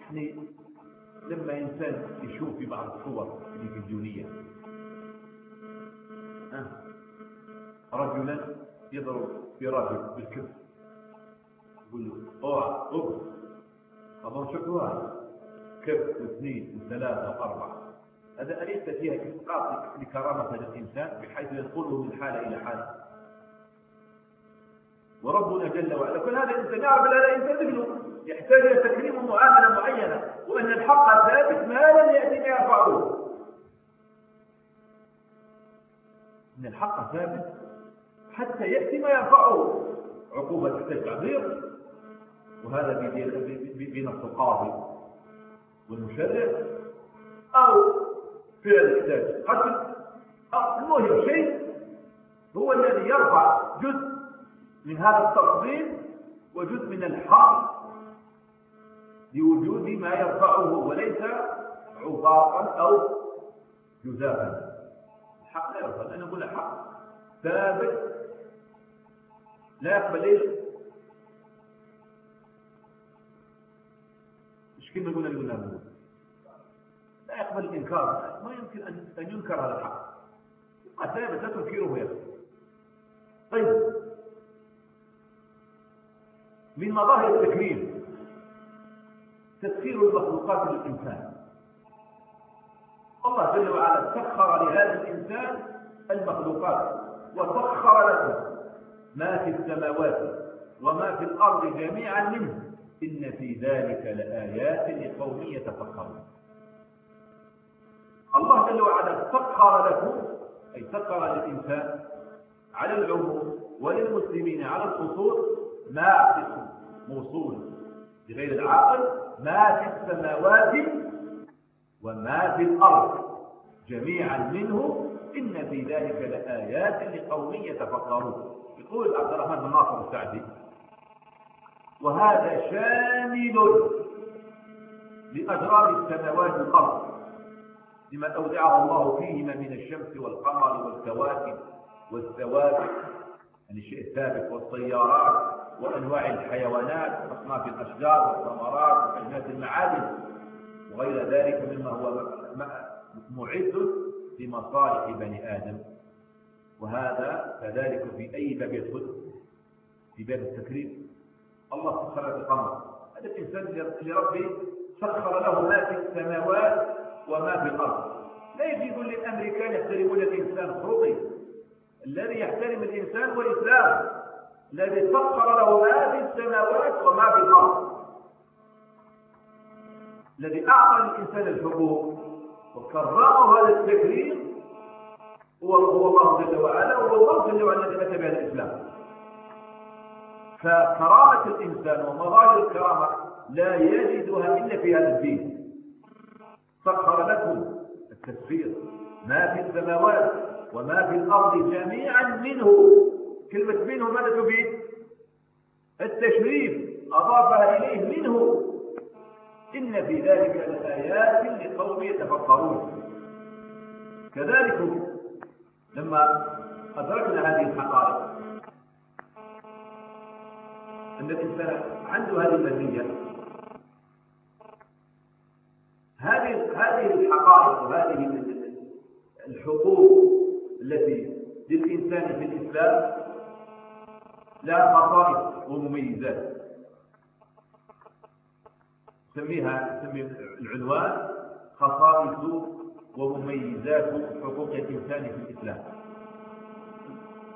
يعني لما إنسان يشوف في بعض الصور التلفزيونية رجلا يضرب في رجل بالكف يقول له أوعى اقف اظن شكوها كف واثنين وثلاثه واربعه هذا أليس فيها إسقاط لكرامة هذا الإنسان بحيث ينقله من حالة إلى حالة؟ وربنا جل وعلا كل هذا الانسان يعرف ان هذا الانسان ابنه يحتاج إلى تكريم ومعامله معينة وأن الحق ثابت ما لم يأتي ما يرفعه إن الحق ثابت حتى يأتي ما يرفعه عقوبة التعذير وهذا بنص القاضي والمشرع أو فعل الكتاب. قتل المهم شيء هو الذي يرفع جزء من هذا التفضيل وجزء من الحق لوجود ما يرفعه وليس عباقا أو جزافا الحق لا يرفع أنا أقول الحق ثابت. لا يقبل إيش؟ مش كنا قلنا لا يقبل الإنكار. ما يمكن أن ينكر هذا الحق. ثابت لا تنكره يا طيب. من مظاهر التكريم تسخير المخلوقات للإنسان. الله جل وعلا سخر لهذا الإنسان المخلوقات وسخر له ما في السماوات وما في الأرض جميعا منه. إن في ذلك لآيات لقوم يتفكرون. الله جل وعلا سخر لكم أي سخر للإنسان على العموم وللمسلمين على الخصوص ما في موصول بغير العاقل ما في السماوات وما في الأرض. جميعا منه إن في ذلك لآيات لقوم يتفكرون. يقول عبد الرحمن بن ناصر السعدي وهذا شامل لأجرار السماوات والأرض. لما أودعه الله فيهما من الشمس والقمر والكواكب والثوابت يعني الشيء الثابت والسيارات وأنواع الحيوانات وأصناف الأشجار والثمرات وأجناس المعادن وغير ذلك مما هو معد لمصالح بني آدم. وهذا كذلك في أي باب يدخل في باب التكريم. الله سخر القمر. هذا الإنسان ربي سخر له ما في السماوات وما في الأرض. لا يقول للأمريكان يحترمون الإنسان خطي الذي يحترم الإنسان هو الإسلام. الذي سخر له ما في السماوات وما في الأرض. الذي أعطى الانسان الحقوق. وكرمه هذا التكريم. هو هو الله جل وعلا وهو الله جل وعلا الذي أتى بهذا الإسلام. فكرامة الإنسان ومظاهر الكرامة لا يجدها إلا في هذا الدين. سخر لكم التسخير ما في السماوات وما في الأرض جميعا منه. كلمة منه ماذا تفيد التشريف. أضافها إليه منه. إن في ذلك لآيات لقوم يتفكرون. كذلك لما أدركنا هذه الحقائق أن الإنسان عنده هذه المزية. هذه هذه الحقائق وهذه الحقوق التي للإنسان في الإسلام لها خصائص ومميزات. سميها سمي العنوان خصائص ومميزات حقوق الإنسان في الإسلام.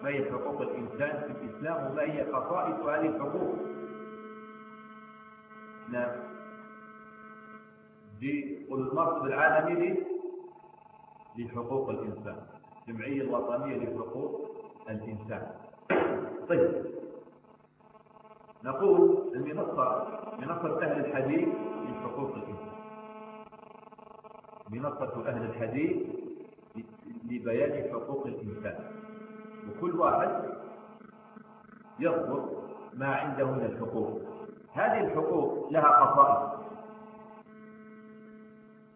ما هي حقوق الإنسان في الإسلام وما هي خصائص هذه الحقوق؟ نعم. دي المرصد العالمي لحقوق الإنسان الجمعية الوطنية لحقوق الإنسان. طيب نقول المنصة منصة أهل الحديث لحقوق الإنسان. منصة أهل الحديث لبيان حقوق الإنسان. وكل واحد يضبط ما عنده من الحقوق. هذه الحقوق لها خصائص.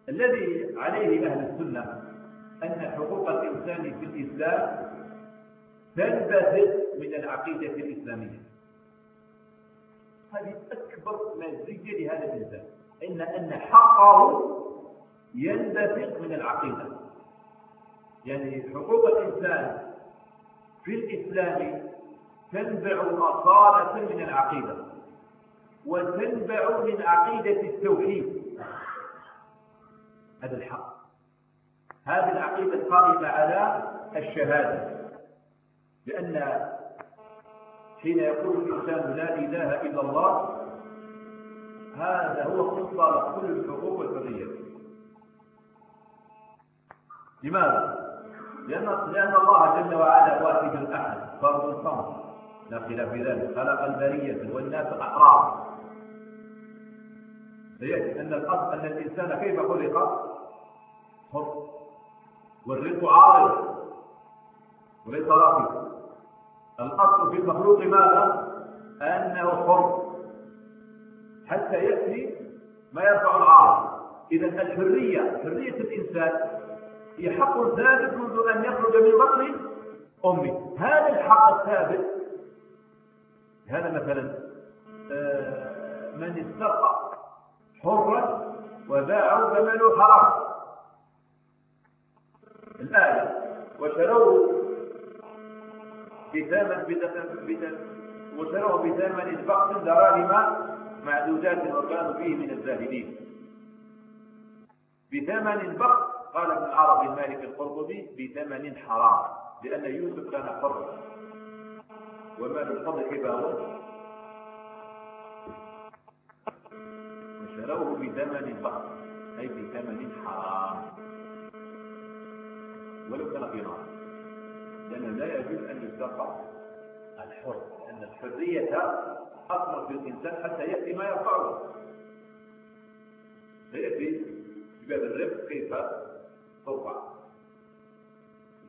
الذي عليه أهل السنة أن حقوق الإنسان في الإسلام تنبثق من العقيدة الإسلامية. هذه أكبر مزية لهذا الإنسان. إن أن حقه ينبثق من العقيدة. يعني حقوق الإنسان في الإسلام تنبع أصالة من العقيدة وتنبع من عقيدة التوحيد. هذا الحق. هذه العقيدة القائمة على الشهادة. لأن حين يقول الإنسان لا إله إلا الله هذا هو خطة كل الحقوق والحريات لماذا؟ لأن لأن الله جل وعلا واحد أحد فرد الصمد لا خلاف ذلك. خلق البرية والناس أحرار. سيأتي أن الأصل أن الإنسان كيف خلق؟ حر والرزق عارض وليس راقب الأصل في المخلوق ماذا؟ أنه حر حتى يأتي ما يرفع العارض إذا الحرية حرية الإنسان هي حق ثابت منذ أن يخرج من بطن أمه. هذا الحق الثابت. هذا مثلا آه، من استرقى. حرا وباعه ثمنه حرام. الآية وشروه بثمن بثمن وشروه بثمن بخس دراهم معدودات وكانوا فيه من الزاهدين. بثمن بخس قال ابن عربي المالك القرطبي بثمن حرام لأن يوسف كان حرا. ومال الفضل كيف وشروه بثمن بخس أي بثمن حرام. ولو كان في نار لأن لا يجوز أن يستقع الحر لأن الحرية أصلا في الإنسان حتى يأتي ما يرفعه فيأتي في باب الرفق كيف؟ ترفع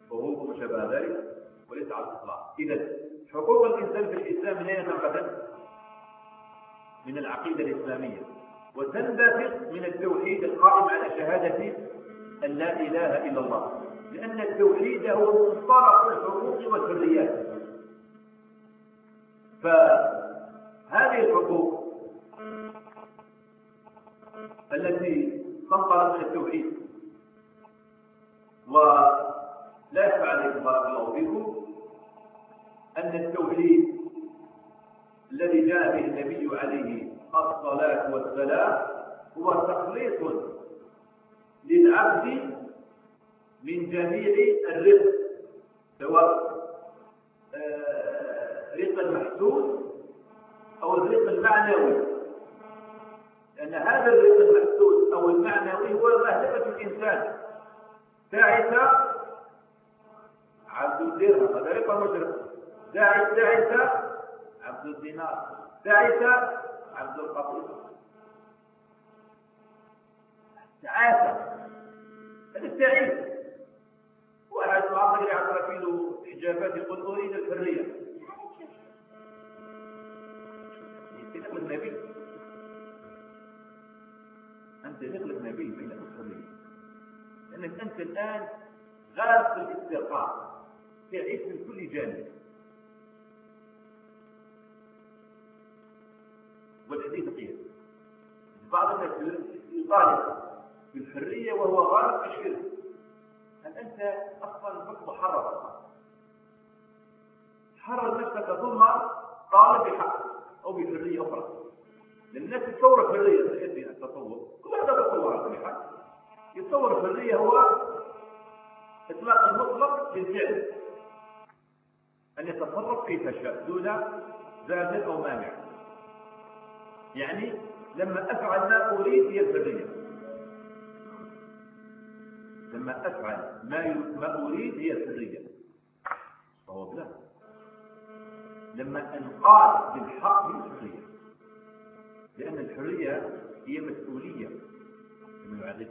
الفروض وما شابه ذلك وليس على الإطلاق. إذا حقوق الإنسان في الإسلام لا يتنبث من العقيدة الإسلامية. وتنبثق من التوحيد القائم على شهادة أن لا إله إلا الله. لأن التوحيد هو منطلق الحقوق والحريات. فهذه الحقوق التي تنطلق من التوحيد ولا يخفى عليكم بارك الله فيكم أن التوحيد الذي جاء به النبي عليه الصلاة والسلام هو تخليص للعبد من جميع الرزق سواء آه، الرق المحسوس أو الرق المعنوي. لأن هذا الرق المحسوس أو المعنوي هو مهلكة الإنسان. تعس عبد الدرهم هذا رق مجرم تعس عبد الدينار. تعس عبد القطيفة تعاسة هذا التعيس واحد آخر يعطى له إجابات يقول أريد الحرية. مثل النبي. أنت مثل النبي بين الحرية. لأنك أنت الآن غارق في الاسترقاء تعيش من كل جانب. والحديث قيل بعض الناس يطالب بالحرية وهو غارق في الشرك. هل أنت أصلا محرر حرر نفسك ثم طالب بحق أو بحرية أخرى. للناس يتصور الحرية سيأتي التصور كل هذا تصور على كل حال. يتصور الحرية هو إطلاق المطلق للفعل. أن يتصرف كيف شاء دون زاد أو مانع. يعني لما أفعل ما أريد هي الحرية لما أفعل ما ما أريد هي الحرية صواب لا لما أنقاد بالحق هي الحرية. لأن الحرية هي مسؤولية.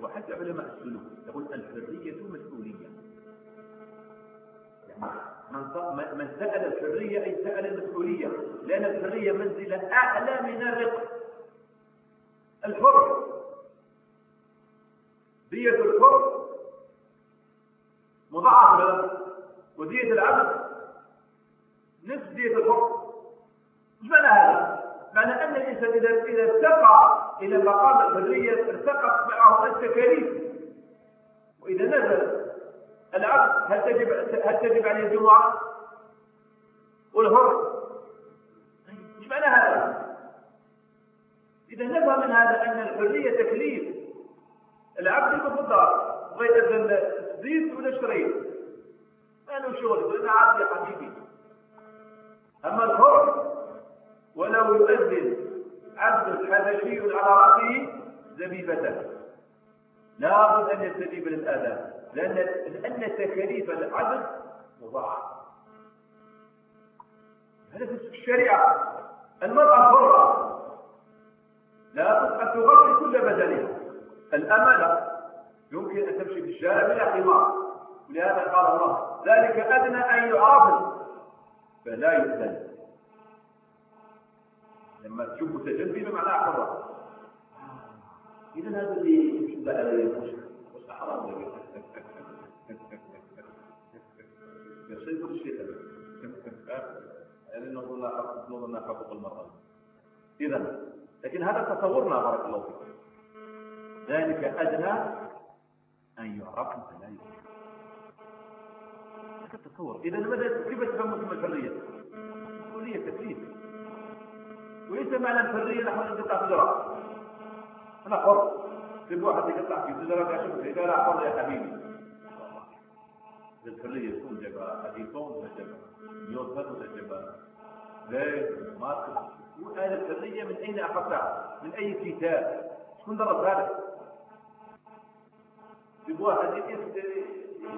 وحتى علماء السلوك يقول الحرية مسؤولية. من من سأل الحرية أي سأل المسؤولية. لأن الحرية منزلة أعلى من الرق. الحر. دية الحر. مضاعفة ودية العبد. نصف دية الحر. مش معنى هذا؟ معنى أن الإنسان إذا إذا ارتقى إلى مقام الحرية ارتقت معه التكاليف. وإذا نزل العبد هل تجب هل تجب عليه الجمعة؟ والحر مش معنى هذا؟ إذا نفهم من هذا أن الحرية تكليف. العبد يكون في الدار بغيت زيد ولا شريت أنا شغل أنا عبد يا حبيبي. أما الحر ولو يؤذن عبد حبشي على رأسه زبيبة. لابد أن يستجيب للآذان لأن لأن تكاليف العبد مضاعفة. هذا في الشريعة. المرأة حرة لابد أن تغطي كل بدنها. الأمانة يمكن أن تمشي في الشارع بلا حمار. ولهذا قال الله ذلك أدنى أن يعرف فلا يؤذن. لما تشوف متجنبة معناها حرة. إذا هذا اللي يمشي بقى مش حرام يصيب الشيء لأنه نظرنا حقوق المرأة إذا لكن هذا تصورنا بارك الله فيكم ذلك أدنى أن يعرف فلا يعرف هذا التصور إذا ماذا كيف تفهم الحرية؟ الحرية تكليف وليس معنى الحرية نحن انقطاع شجرة أنا حر في واحد يقطع في شجرة كاشف إذا لا حر يا حبيبي الحرية تكون جبا أديتون ولا جبا يوسف ولا جبا لا ماركس وآية الحرية من أين أخذتها؟ من أي كتاب؟ شكون درس هذا؟ بواحد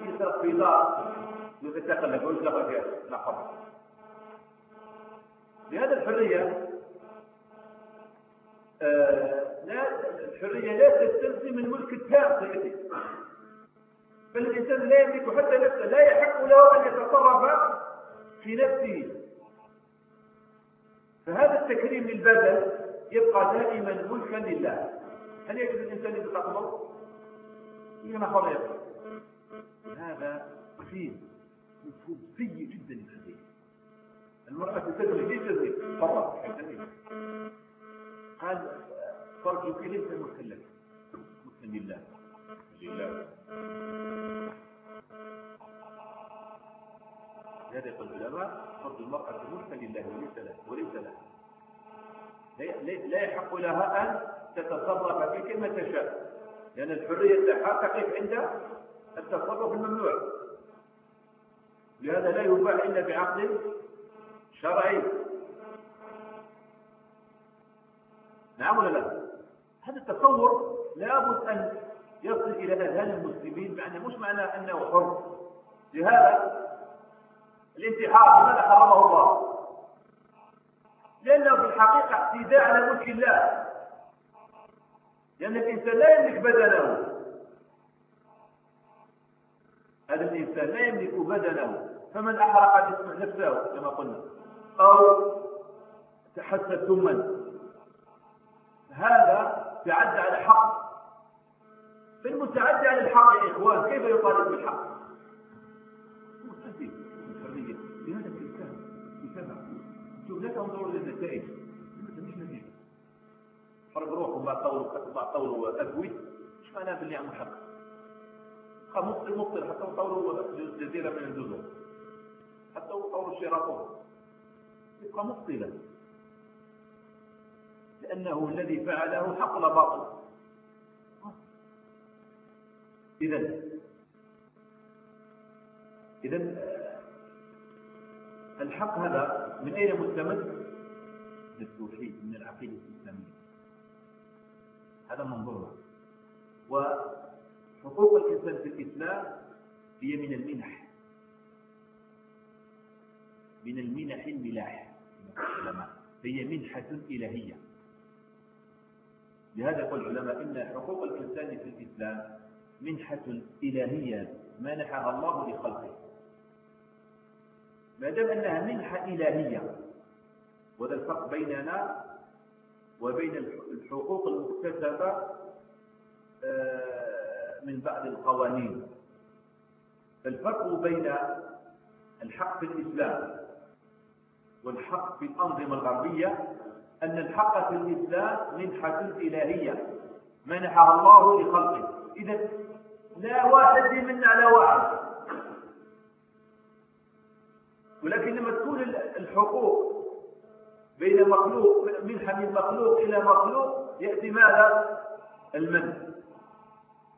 يسرق في دار يتقلب ويسرق فيها حرج لهذا الحرية آه لا الحرية لا تستلزم الملك التام سيدي بل الإنسان لا يملك حتى نفسه لا يحق له أن يتصرف في نفسه. فهذا التكريم للبدن يبقى دائما ملكا لله. هل يجب الإنسان يتقبل؟ إنما حر هذا فيه مفهوم سيء جدا للحديث المرأة تدري في جزء فرط قال فرجك ليس مكلف مسلم لله. لله. يقول العلماء فرض المرأة ملكا لله وليس له وليس له. لا يحق لها أن تتصرف في كلمة تشاء لأن الحرية تقف عند التصرف الممنوع. لهذا لا يباع إلا بعقد شرعي. نعم ولا لا؟ هذا التصور لابد أن يصل إلى أذهان المسلمين بأن مش معنى أنه حر. لهذا الانتحار لماذا حرمه الله؟ لأنه في الحقيقة اعتداء على ملك الله. لأن الإنسان لا يملك بدنه. هذا الإنسان لا يملك بدنه. فمن أحرق نفسه كما قلنا. أو تحسس ثما هذا تعدى على حق. فالمتعدي على الحق يا إخوان كيف يطالب بالحق الحرية لماذا الإنسان بسبب لا تنظروا للنتائج مش نتيجة حرق روحه مع قول مع قول أبوي مش معناه باللي عم حق مبطل مبطل حتى وطوروا جزيرة من الجزر. حتى وطوروا الشراكون يبقى مبطلا لأنه الذي فعله حق لا باطل إذا إذا الحق هذا من أين مستمد؟ من التوحيد من العقيدة الإسلامية. هذا منظورنا وحقوق الإنسان في الإسلام هي من المنح. من المنح الملاح. هي منحة إلهية. لهذا يقول العلماء إن حقوق الإنسان في الإسلام منحة إلهية. منحها الله لخلقه. ما دام أنها منحة إلهية وهذا الفرق بيننا وبين الحقوق المكتسبة آه، من بعض القوانين. الفرق بين الحق في الإسلام والحق في الأنظمة الغربية أن الحق في الإسلام منحة إلهية منحها الله لخلقه. إذا لا واحد يمن على واحد. ولكن لما تكون الحقوق بين مخلوق منحة من مخلوق إلى مخلوق يأتي ماذا؟ المن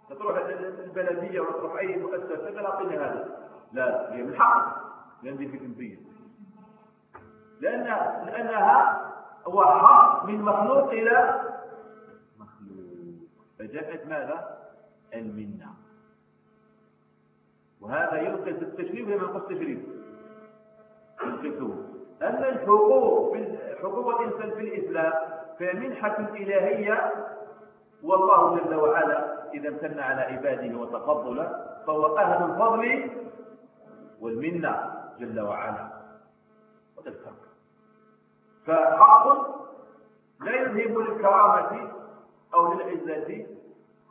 تروح البلدية وتروح أي مؤسسة لا أعطيني هذا لا هي من حق لأن دي في كنزية لأن لأنها هو حق من مخلوق إلى مخلوق فجاءت ماذا؟ المنة وهذا ينقص التشريف ولا ينقص التشريف؟ ينقصه أما الحقوق حقوق الإنسان في الإسلام فهي منحة إلهية والله جل وعلا إذا امتن على عباده وتفضل فهو أهل الفضل والمنة جل وعلا. الفرق فحق لا يذهب للكرامة أو للعزة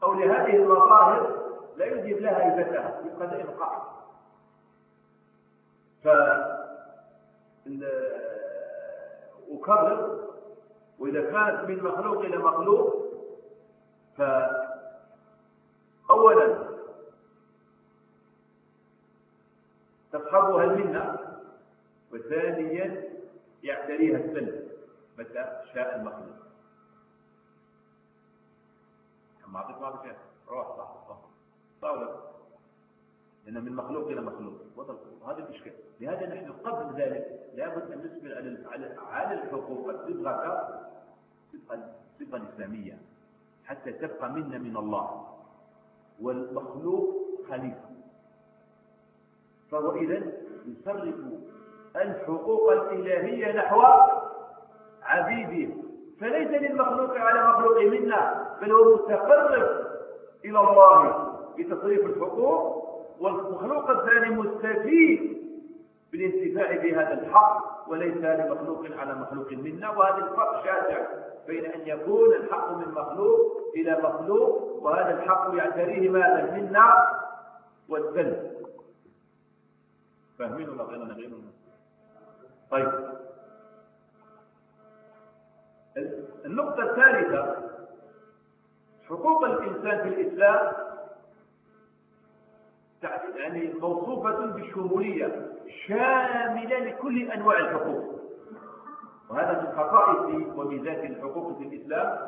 أو لهذه المظاهر لا يذهب لها هيبتها يبقى دائما قاعد أكرر وإذا كانت من مخلوق إلى مخلوق فأولا تصحبها المنة وثانيا يعتريها السلب متى شاء المخلوق. ما أعطيك ما أعطيك روح صح صح. طاولة لأن من مخلوق إلى مخلوق. وهذا الإشكال لهذا نحن قبل ذلك لابد أن نسبر على الحقوق. الصبغة صبغة إسلامية. حتى تبقى منا من الله. والمخلوق خليفة. فهو إذا يصرف الحقوق الإلهية نحو عبيده. فليس للمخلوق على مخلوق منا بل هو متقرب إلى الله بتصريف الحقوق والمخلوق الثاني مستفيد بالانتفاع بهذا الحق وليس لمخلوق على مخلوق منا وهذا الفرق شاسع بين أن يكون الحق من مخلوق إلى مخلوق وهذا الحق يعتريه ماذا؟ المنة والسلب فاهمين ولا غير غير طيب. النقطة الثالثة حقوق الإنسان في الإسلام يعني موصوفة بالشمولية شاملة لكل أنواع الحقوق. وهذا من خصائص وميزات الحقوق في الإسلام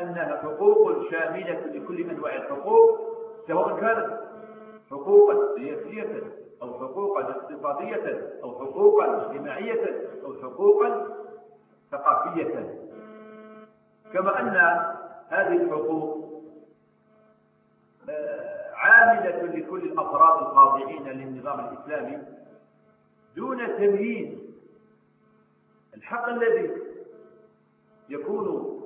أنها حقوق شاملة لكل أنواع الحقوق سواء كانت حقوقا سياسية أو حقوقا اقتصادية أو حقوقا اجتماعية أو حقوقا ثقافية. كما أن هذه الحقوق آه، عاملة لكل الأفراد الخاضعين للنظام الإسلامي دون تمييز. الحق الذي يكون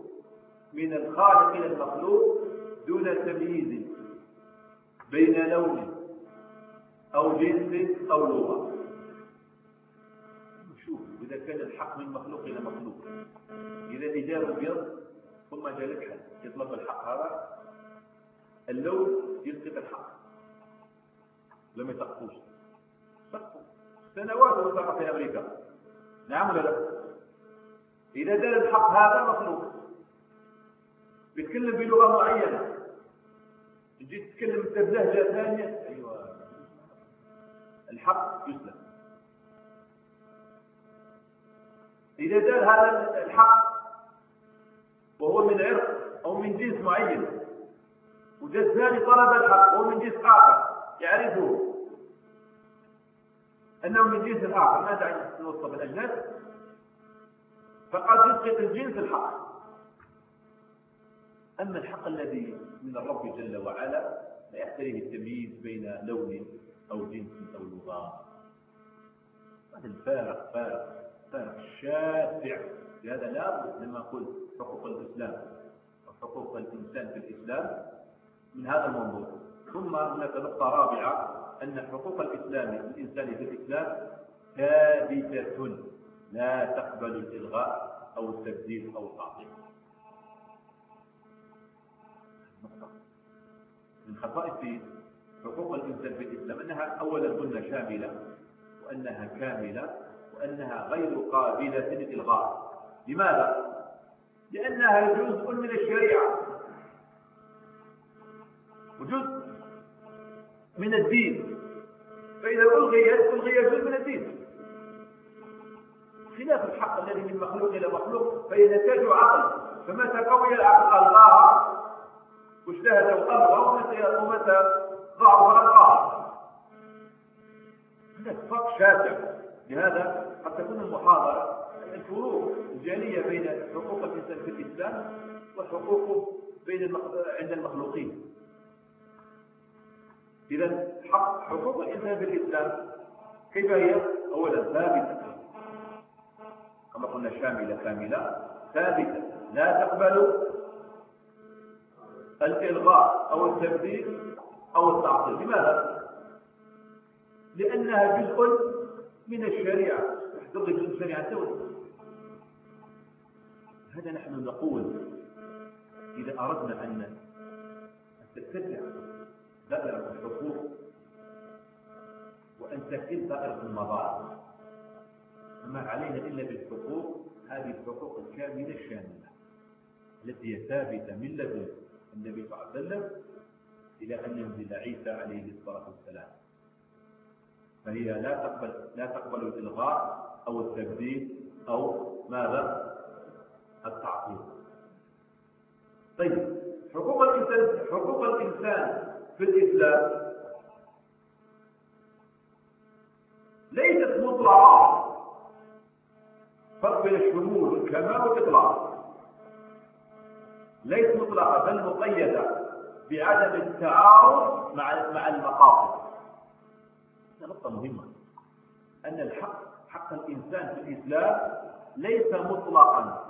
من الخالق إلى المخلوق دون تمييز بين لون أو جنس أو لغة. شوف إذا كان الحق من مخلوق إلى مخلوق. إذا جاء أبيض ثم جاء لك يطلب الحق هذا اللون يسقط الحق. لم يسقطوش سقطوا سنوات وسقط في أمريكا. نعم ولا لا؟ إذا دار الحق هذا مخلوق. بيتكلم بلغة معينة. تجي تتكلم بلهجة ثانية. أيوة. الحق يسلم. إذا دار هذا الحق وهو من عرق أو من جنس معين وجاء الثاني طلب الحق وهو من جنس آخر. يعرفه. أنه من جنس آخر ما داعي نوصف الأجناس فقد يسقط الجنس الحق. أما الحق الذي من الرب جل وعلا لا يحتريه التمييز بين لون أو جنس أو لغة. هذا الفارق فارق فارق شاسع. لهذا لا لما قلت حقوق الإسلام وحقوق الإنسان في الإسلام من هذا المنظور ثم هناك نقطة رابعة أن حقوق الإسلام الإنسان في الإسلام ثابتة. لا تقبل الإلغاء أو التبديل أو التعطيل. من خصائص حقوق الإنسان في الإسلام أنها أولا قلنا شاملة وأنها كاملة وأنها غير قابلة للإلغاء. لماذا؟ لأنها جزء من الشريعة. وجزء من الدين. فإذا ألغيت ألغي جزء من الدين. خلاف الحق الذي من مخلوق إلى مخلوق. فهي نتاج عقل فمتى قوي العقل؟ ألغاها واجتهد وألغى ومتى ومتى ضعف ألغاها هناك فرق شاسع. لهذا قد تكون المحاضرة الفروق الجالية بين حقوق الإنسان في الإسلام وحقوقه بين عند المخلوقين. إذا حق حقوق الإنسان في الإسلام كيف هي؟ أولا ثابتة. كما قلنا شاملة كاملة ثابتة. لا تقبل الإلغاء أو التبديل أو التعطيل. لماذا؟ لأنها جزء من الشريعة. جزء من الشريعة الدولة هذا نحن نقول إذا أردنا أن تتسع دائرة الحقوق وأن تكل دائرة المظالم فما علينا إلا بالحقوق هذه الحقوق الكاملة الشاملة التي هي ثابتة من لدن النبي صلى الله عليه وسلم إلى أن ينزل عيسى عليه الصلاة والسلام فهي لا تقبل لا تقبل الإلغاء أو التبديل أو ماذا؟ التعطيل. طيب حقوق الإنسان حقوق الإنسان في الإسلام. ليست مطلقة فرق بين الشمول والكمال والإطلاق. ليست مطلقة بل مقيدة بعدم التعارض مع المقاصد. هذه نقطة مهمة. أن الحق حق الإنسان في الإسلام ليس مطلقا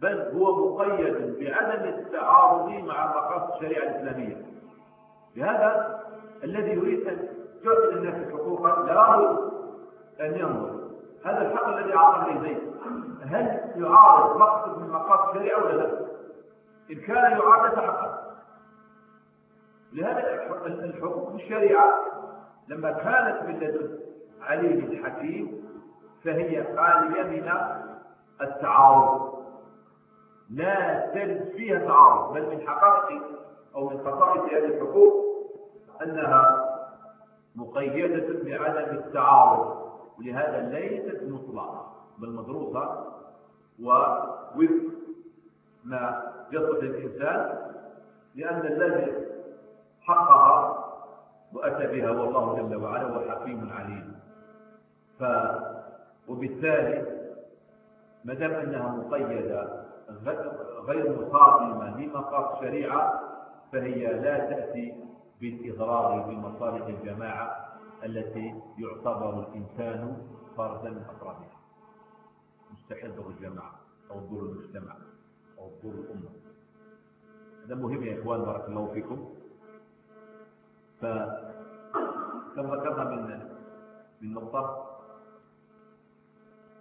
بل هو مقيد بعدم التعارض مع مقاصد الشريعة الإسلامية. لهذا الذي يريد أن يعطي الناس حقوقا لابد أن ينظر. هذا الحق الذي أعطاه زيد. هل يعارض مقصد من مقاصد الشريعة ولا لا؟ إن كان يعارض حقا لهذا الحقوق الشريعة لما كانت من لدن علي الحكيم فهي خالية من التعارض. لا تجد فيها تعارض بل من حقائق أو من خصائص هذه الحقوق أنها مقيدة بعدم التعارض ولهذا ليست مطلقة بل مدروسة ووفق ما يصف الإنسان لأن الذي حقها وأتى بها والله جل وعلا وحكيم عليم. ف وبالتالي ما دام أنها مقيدة غير مصادمة لمقاصد الشريعة فهي لا تأتي بالإضرار بمصالح الجماعة التي يعتبر الإنسان فردا من أفرادها. مستحيل ضر الجماعة أو ضر المجتمع أو ضر الأمة. هذا مهم يا إخوان بارك الله فيكم. فكم ذكرنا من من نقطة؟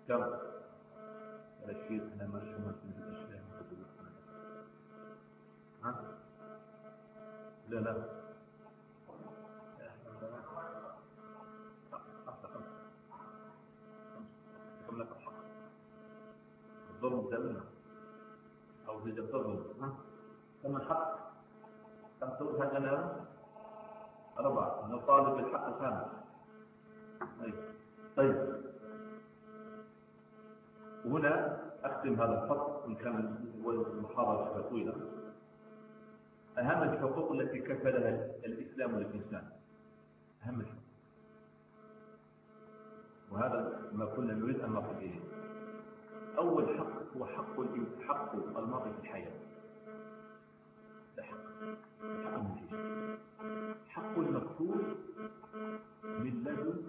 كم؟ هذا الشيء أنا ما شمت من الأشياء ها؟ لا لا. الظلم ده أو زي الظلم. كم الحق. كم تقولها أنا؟ أربعة. نطالب بالحق الخامس طيب. طيب. وهنا أختم هذا الفصل. إن كان المحاضرة طويلة. أهم الحقوق التي كفلها الإسلام للإنسان أهم الحقوق. وهذا ما كنا نريد أن نصل إليه. أول حق هو حق حق المرء في الحياة. ده حق. حق مفيش حق المكفول من لدن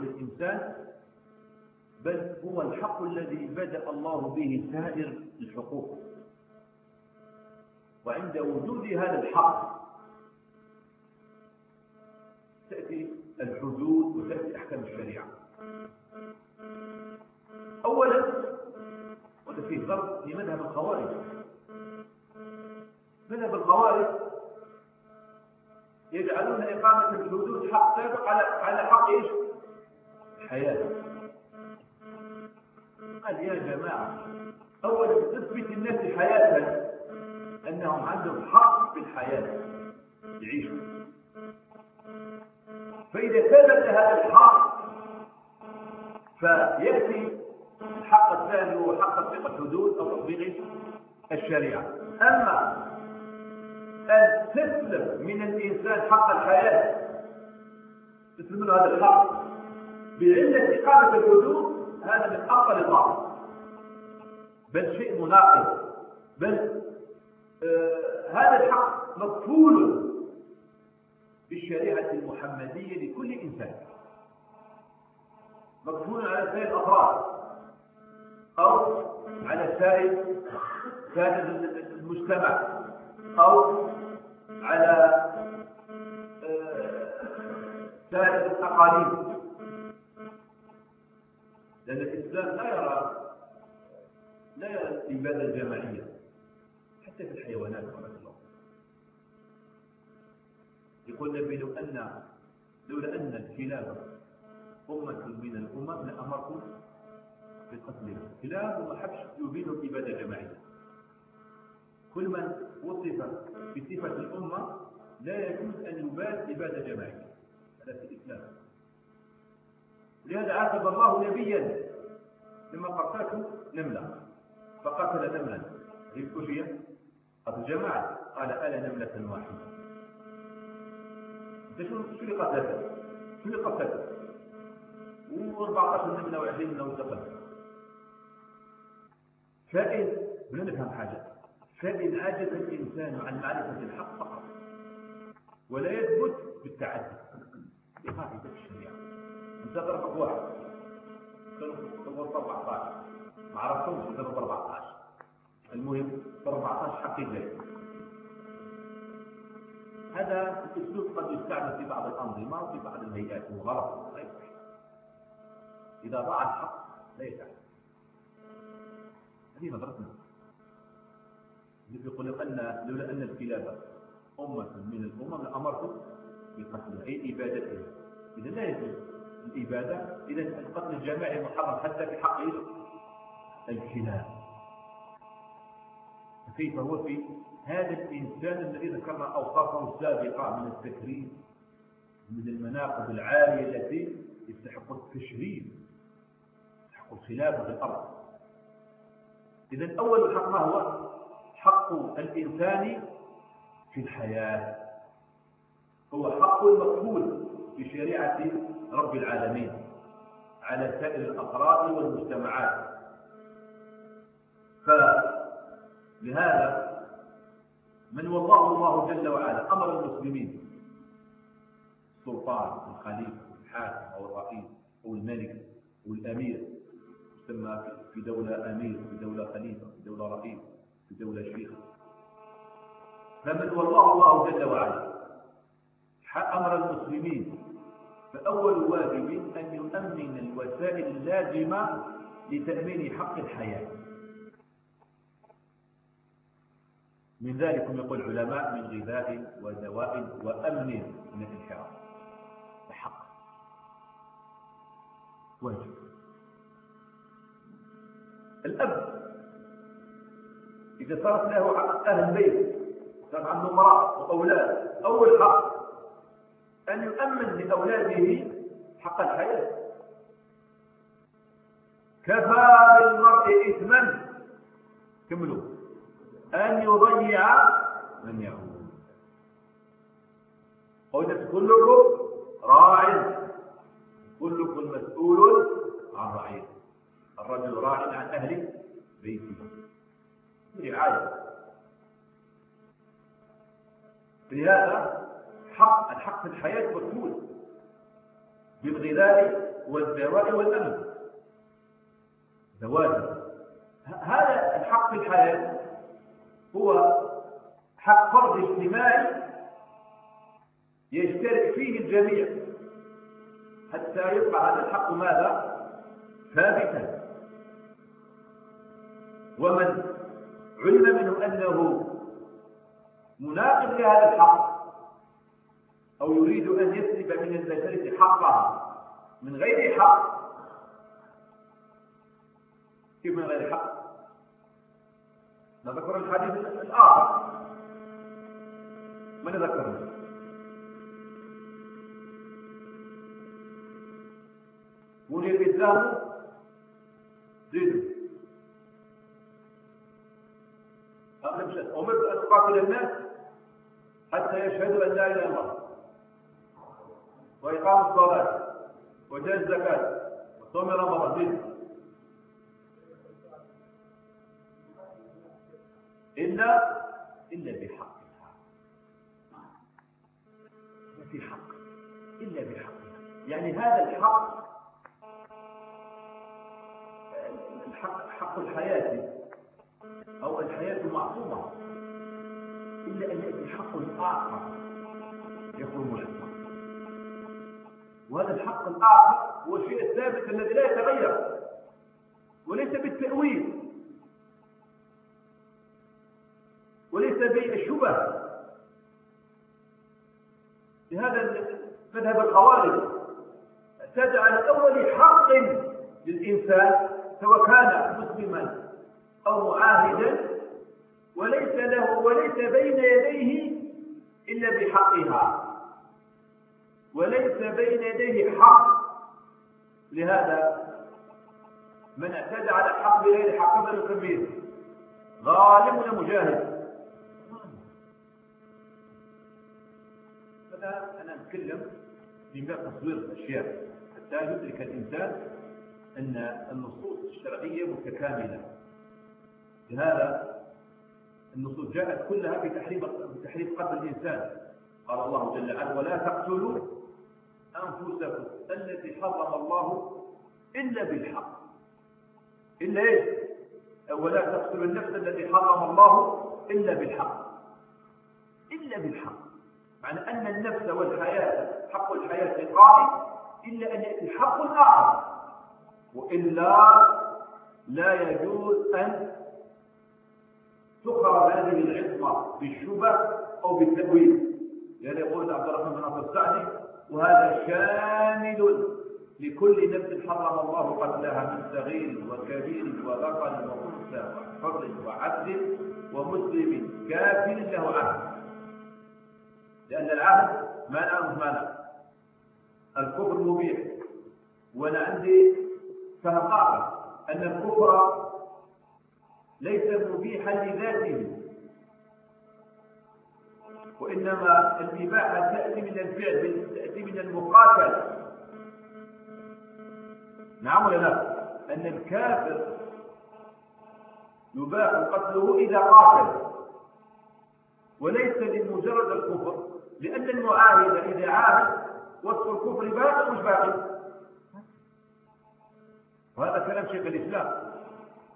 أول حق للإنسان بل هو الحق الذي بدأ الله به سائر الحقوق وعند وجود هذا الحق تأتي الحدود وتأتي أحكام الشريعة. أولا وده فيه ضرب في مذهب الخوارج. مذهب الخوارج يجعلون إقامة الحدود حق على على حق إيش؟ الحياة قال يا جماعة أولا تثبت الناس حياتها أنهم عندهم حق في الحياة يعيشوا. فإذا ثبت هذا الحق فيأتي الحق الثاني هو حق تطبيق الحدود أو تطبيق الشريعة. أما أن تسلب من الإنسان حق الحياة تسلب منه هذا الحق بعلة إقامة الحدود هذا من أفضل الضعف بل شيء مناقض. بل آه هذا الحق مكفول بالشريعة المحمدية لكل إنسان. مكفول على سائر الأفراد. أو على سائر سائر المجتمع. أو على سائر الأقاليم. لأن الإسلام لا يرى لا يرى الجماعية حتى في الحيوانات رحمة الله. يقول النبي لو أن لولا أن الكلاب أمة من الأمم لأمركم بقتلها الكلاب وما حبش يبين الإبادة الجماعية كل من وصف بصفة الأمة لا يجوز أن يباد إبادة جماعية هذا في الإسلام. لهذا عاتب الله نبيا؟ لما قتلته نملة. فقتل نملا. الكوفية قتل جماعة قال ألا نملة واحدة. شو اللي قتلته؟ شو اللي قتلته؟ و14 نملة و20 نملة وانتقل فإن بلا نفهم حاجة. فإن عجز الإنسان عن معرفة الحق فقط. ولا يثبت بالتعدي. بقاعدة الشريعة. انت ضربك واحد. ضربت 14 ما عرفتهمش ضربت 14 المهم 14 حقيقي هذا الأسلوب قد يستعمل في بعض الأنظمة وفي بعض الهيئات وغلط لا يصح. إذا ضاع الحق لا يتعلم هذه نظرتنا. يقول لو أن لولا أن الكلاب أمة من الأمم لأمرتم بقتلها أي إبادتها إذا لا يجوز الإبادة. إذا القتل الجماعي محرم حتى في حق؟ الكلاب كيف هو في هذا الإنسان الذي ذكرنا أوصافه السابقة من التكريم من المناقب العالية التي يستحق التشريف يستحق الخلافة في الأرض. إذا أول حق ما هو حق الإنسان في الحياة. هو حق مقبول في شريعة رب العالمين على سائر الأفراد والمجتمعات. فلهذا من والله الله جل وعلا أمر المسلمين السلطان الخليفة الحاكم أو الرئيس أو الملك أو الأمير يسمى في دولة أمير في دولة خليفة في دولة رئيس في دولة شيخ. فمن والله الله جل وعلا أمر المسلمين فأول واجب أن يؤمن الوسائل اللازمة لتأمين حق الحياة. من ذلك يقول العلماء من غذاء ودواء وأمن من الانحراف حق واجب. الأب. إذا صارت له أهل البيت صار عنده امرأة وأولاد أول حق. أن يؤمن لأولاده حق الحياة. كفى بالمرء إثما كملوا. أن يضيع من يعود. قلت كلكم راع كلكم مسؤول عن رعيته الرجل راع عن أهل بيته. رعاية. لهذا حق الحق في الحياة مكمول بالغذاء والدواء والأمن. زواج. هذا الحق في الحياة هو حق فرد اجتماعي يشترك فيه الجميع حتى يبقى هذا الحق ماذا؟ ثابتا. ومن علم منه أنه مناقض لهذا الحق أو يريد أن يسلب من المسألة حقها من غير حق. كيف من غير حق؟ نذكر الحديث الآخر. من ذكره بني الإسلام زيدوا أمرت أن أقاتل الناس حتى يشهدوا أن لا إله إلا الله. وإقام الصلاة وجاء الزكاة وصوم رمضان. إلا إلا بحقها ما في حق. إلا بحقها يعني هذا الحق الحق حق الحياة أو الحياة معصومة. إلا أن يأتي حق آخر يكون مشروع وهذا الحق الآخر هو الشيء الثابت الذي لا يتغير وليس بالتأويل وليس بالشبه. لهذا مذهب الخوارج اعتاد على أول حق للإنسان سواء كان مسلما أو معاهدا وليس له وليس بين يديه إلا بحقها. وليس بين يديه حق. لهذا من اعتدى على الحق بغير حق من يسميه ظالم مجاهد أنا أتكلم من باب تصوير الأشياء. حتى يدرك الإنسان أن النصوص الشرعية متكاملة. لهذا النصوص جاءت كلها بتحريم بتحريم قتل الإنسان. قال الله جل وعلا ولا تقتلوا أنفسكم التي حرم الله إلا بالحق. إلا إيش؟ ولا تقتلوا النفس التي حرم الله إلا بالحق. إلا بالحق. معنى أن النفس والحياة حق الحياة قائم إلا أن يأتي حق آخر وإلا لا يجوز أن تخرج هذه العصمة بالشبه أو بالتأويل. يعني يقول عبد الرحمن بن ناصر السعدي وهذا شامل لكل نفس حرم الله قتلها من صغير وكبير وذكر وانثى وحر وعبد ومسلم كافر له عهد. لأن العهد ما نعرف مانع الكفر مبيح. وأنا عندي فهم آخر أن الكفر ليس مبيحا لذاته. وإنما الإباحة تأتي من الفعل تأتي من المقاتل. نعم ولا لا؟ أن الكافر يباح قتله إذا قاتل. وليس لمجرد الكفر لأن المعاهد إذا عاهد وصف الكفر باقي مش باقي وهذا كلام شيخ الإسلام.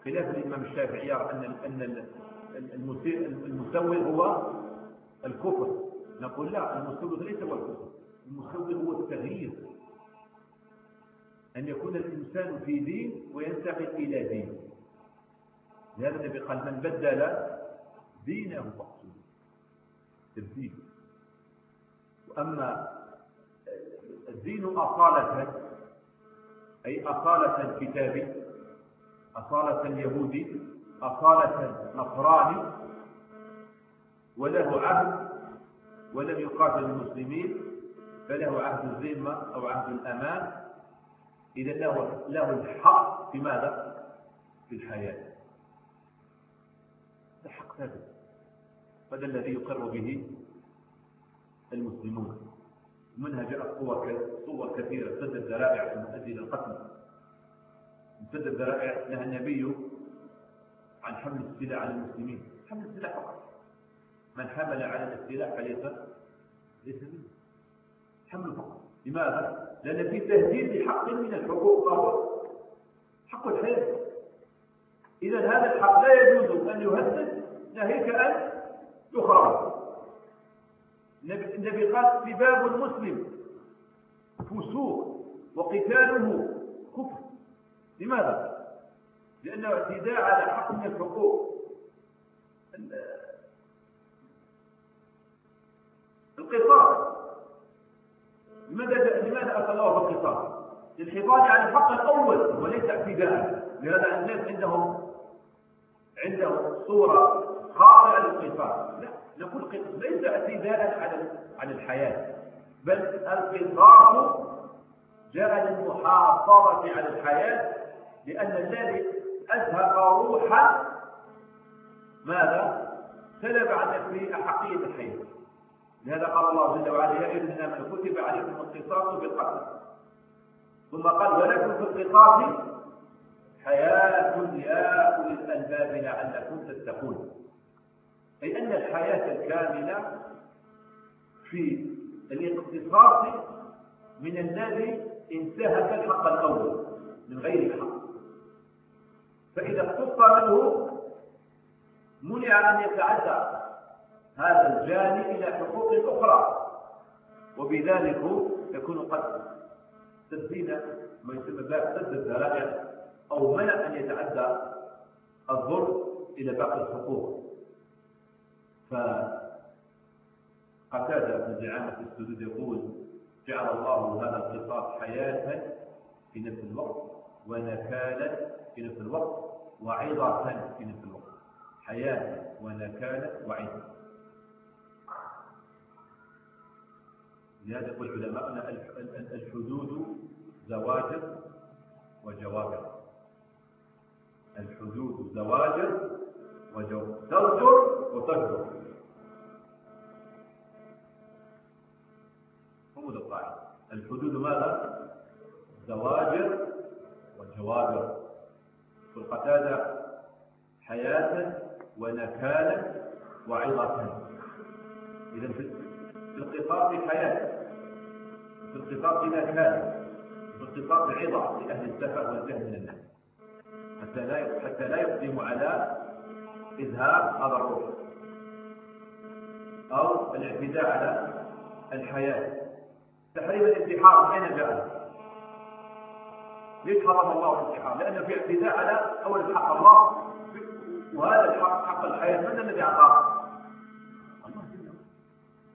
خلاف الإمام الشافعي يرى أن أن المسوي هو الكفر. نقول لا المسوي ليس هو الكفر. المسوي هو التغيير. أن يكون الإنسان في دين وينتقل إلى دين. لهذا النبي قال من بدل دينه فاقتله تبديل وأما الدين أصالة أي أصالة الكتاب أصالة اليهودي أصالة نصراني وله عهد ولم يقاتل المسلمين فله عهد الذمة أو عهد الأمان. إذا له, له الحق في ماذا؟ في الحياة. الحق ثابت هذا الذي يقر به المسلمون. منها جاءت صور كثيرة. سد الذرائع المؤدي إلى القتل. سد الذرائع. نهى النبي عن حمل السلاح على المسلمين. حمل السلاح فقط. من حمل على السلاح فليس ليس منه حمل فقط. لماذا؟ لأن في تهديد لحق من الحقوق وهو حق الحياة إذا هذا الحق لا يجوز أن يهدد ناهيك أن يخرج النبي قال سباب المسلم فسوق وقتاله كفر. لماذا؟ لأنه اعتداء على حق من الحقوق. القصاص لماذا لماذا أتى الله بالقصاص؟ للحفاظ على الحق الأول وليس اعتداء لهذا الناس عندهم عندهم صورة خاطئة للقصاص لا نقول ليس اعتداء على على الحياة بل القصاص جاء للمحافظة على الحياة لأن الذي أزهق روحا ماذا؟ سلب عن نفسه أحقية الحياة لهذا قال الله جل وعلا يا أيها الذين كتب عليكم القصاص بالقتل. ثم قال ولكم في القصاص حياة يا أولي الألباب لعلكم تتقون. أي أن الحياة الكاملة في الاقتصاص من الذي انتهك الحق الأول من غير حق فإذا اقتص منه منع أن يتعدى هذا الجاني إلى حقوق أخرى. وبذلك يكون قد تسديد ما يسمى باب سد الذرائع أو منع أن يتعدى الظلم إلى باقي الحقوق. فقتادة بن زعامة السدود يقول جعل الله هذا القصاص حياة في نفس الوقت ونكالا في نفس الوقت وعظة في نفس الوقت. حياة ونكالا وعظة. لهذا يقول علماءنا الحدود زواجر وجوابر. الحدود زواجر وجوابر. تزجر وتجبر. هم القاعدة الحدود ماذا؟ زواجر وجوابر. في القتادة حياة ونكالا وعظة. إذا في القصاص حياة. في القصاص نكالا في القصاص عظة لأهل السفر والجهل من الناس. حتى لا حتى لا يقدم على إذهاب هذا الروح أو الاعتداء على الحياة. تحريم الانتحار من أين جاء؟ ليش حرم الله الانتحار؟ لأنه في اعتداء على أول حق الله. وهذا الحق حق الحياة. من الذي أعطاه؟ الله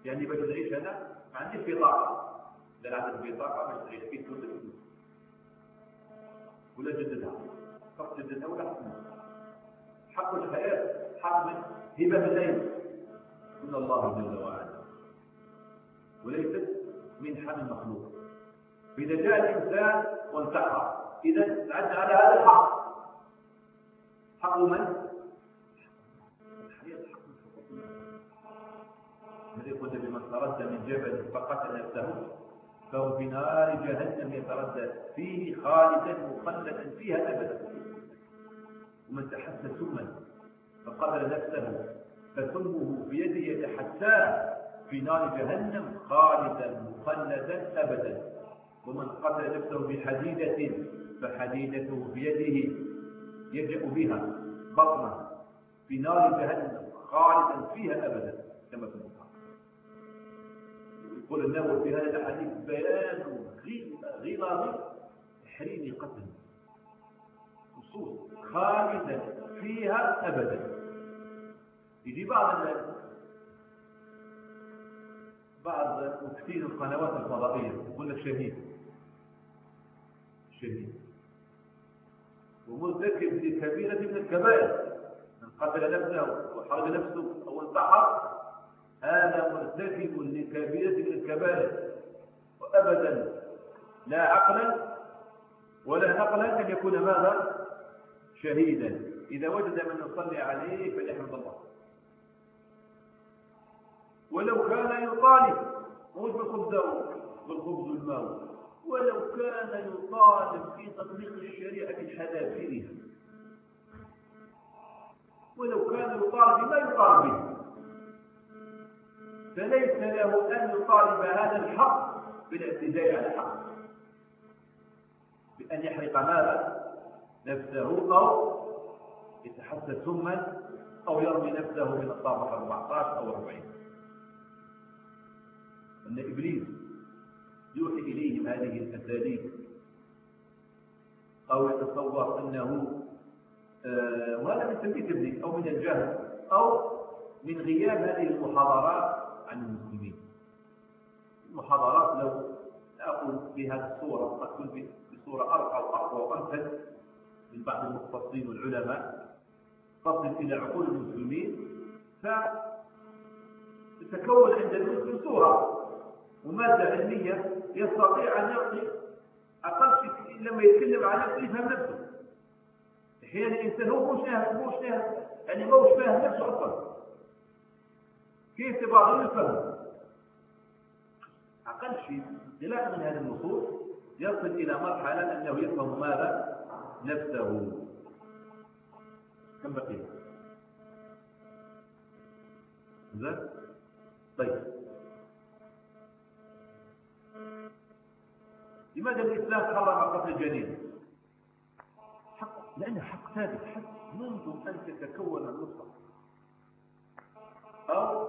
يعني باش نعيش أنا ما عنديش بطاقة لا عندك بطاقة باش تعيش في تونس ولا جددها فقط جددها ولا حكمها حق الحياة حق من هبة الليل. من الله جل وعلا وليست من حمل المخلوق. فإذا جاء الإنسان وانتحر إذا تعدى على هذا الحق. حق من؟ الذي قلت بمن تردى من جبل فقتل نفسه. فهو في نار جهنم يتردد. فيه خالدا مخلدا فيها أبدا. ومن تحسى سما فقتل نفسه فسمه بيده يتحساه في نار جهنم خالدا مخلدا أبدا. ومن قتل نفسه بحديدة فحديدته بيده يجأ بها بطنه في نار جهنم خالدا فيها أبدا. كما في النووي في هذا الحديث بيان غلظ تحريم قتل. خصوص خالدا فيها ابدا. يجي بعض بعض مفتين القنوات الفضائية. يقول لك شهيد. شهيد. ومرتكب لكبيره من الكبائر. من قتل نفسه وحرج نفسه أو انتحر. هذا مرتكب لكبيرة من الكبائر. وأبدا لا عقلا ولا نقلا أن يكون ماذا؟ شهيدا. إذا وجد من يصلي عليه فليحمد الله. ولو كان يطالب مش بالخبز بالخبز والماء. ولو كان يطالب في تطبيق الشريعة بحذافيرها ولو كان يطالب بما يطالب به. فليس له أن يطالب هذا الحق بالاعتداء على الحق بأن يحرق ماذا نفسه أو يتحسس سما أو يرمي نفسه من الطابق 14 أو 40 أن إبليس يوحي إليهم هذه الأساليب أو يتصور أنه آه وهذا من تنبيه إبليس أو من الجهل أو من غياب هذه المحاضرات عن المسلمين. المحاضرات لو أقول بهذه الصورة قد تكون بصورة أرقى وأقوى. وأنفذ من بعض المختصين والعلماء تصل إلى عقول المسلمين فتتكون عند المسلم صورة ومادة علمية يستطيع أن يعطي أقل شيء لما يتكلم عن نفسه يفهم نفسه. أحيانا الإنسان هو مش فاهم مش فاهم يعني ما هوش فاهم نفسه أصلا. كيف تبغى الفهم أقل شيء انطلاقا من هذه النصوص يصل إلى مرحلة أنه يفهم ماذا؟ نفسه. كم بقي؟ زين؟ طيب. لماذا الإسلام حرم قتل الجنين؟ حق لأنه حق ثابت حق منذ أن تتكون النصف أو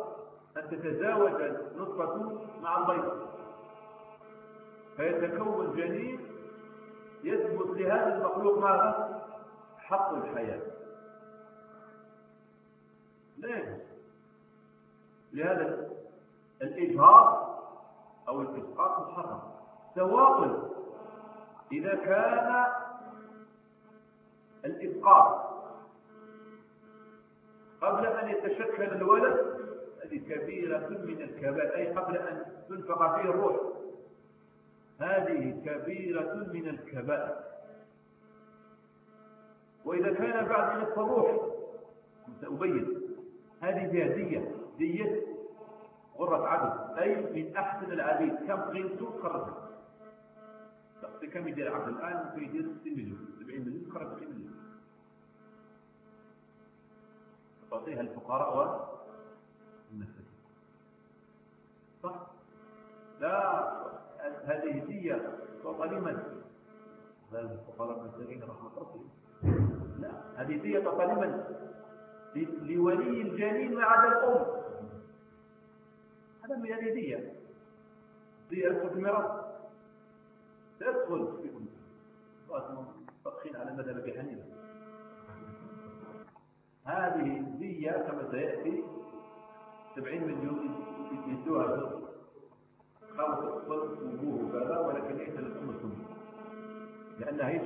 أن تتزاوج النطفة مع البيض. فيتكون جنين يثبت لهذا المخلوق ماذا؟ حق الحياة. يجوز لهذا الإجهاض أو الإسقاط محرم سواء إذا كان الإسقاط قبل أن يتشكل الولد هذه كبيرة من الكبائر أي قبل أن تنفق فيه الروح. هذه كبيرة من الكبائر. وإذا كان بعد نصف الروح سأبين هذه فيها دية غرة عبد أي من أحسن العبيد. كم قيمته؟ خرجها كم يدير عبد؟ الآن يدير 60 مليون 70 مليون خرج 60 مليون. تعطيها الفقراء والمساكين صح؟ لا هذه هدية تعطى لمن الفقراء والمساكين رحمة ربي لا هذه هدية تعطى لمن لولي الجنين ما عدا الأم هذا من الهدية هدية. في الميراث. تدخل في فقخين على مذهب ابي حنيفة. هذه الدية كما سيأتي 70 مليون يدوها خمسة أطفال وجوه وكذا ولكن ليس للأم السنة لأنها إيش؟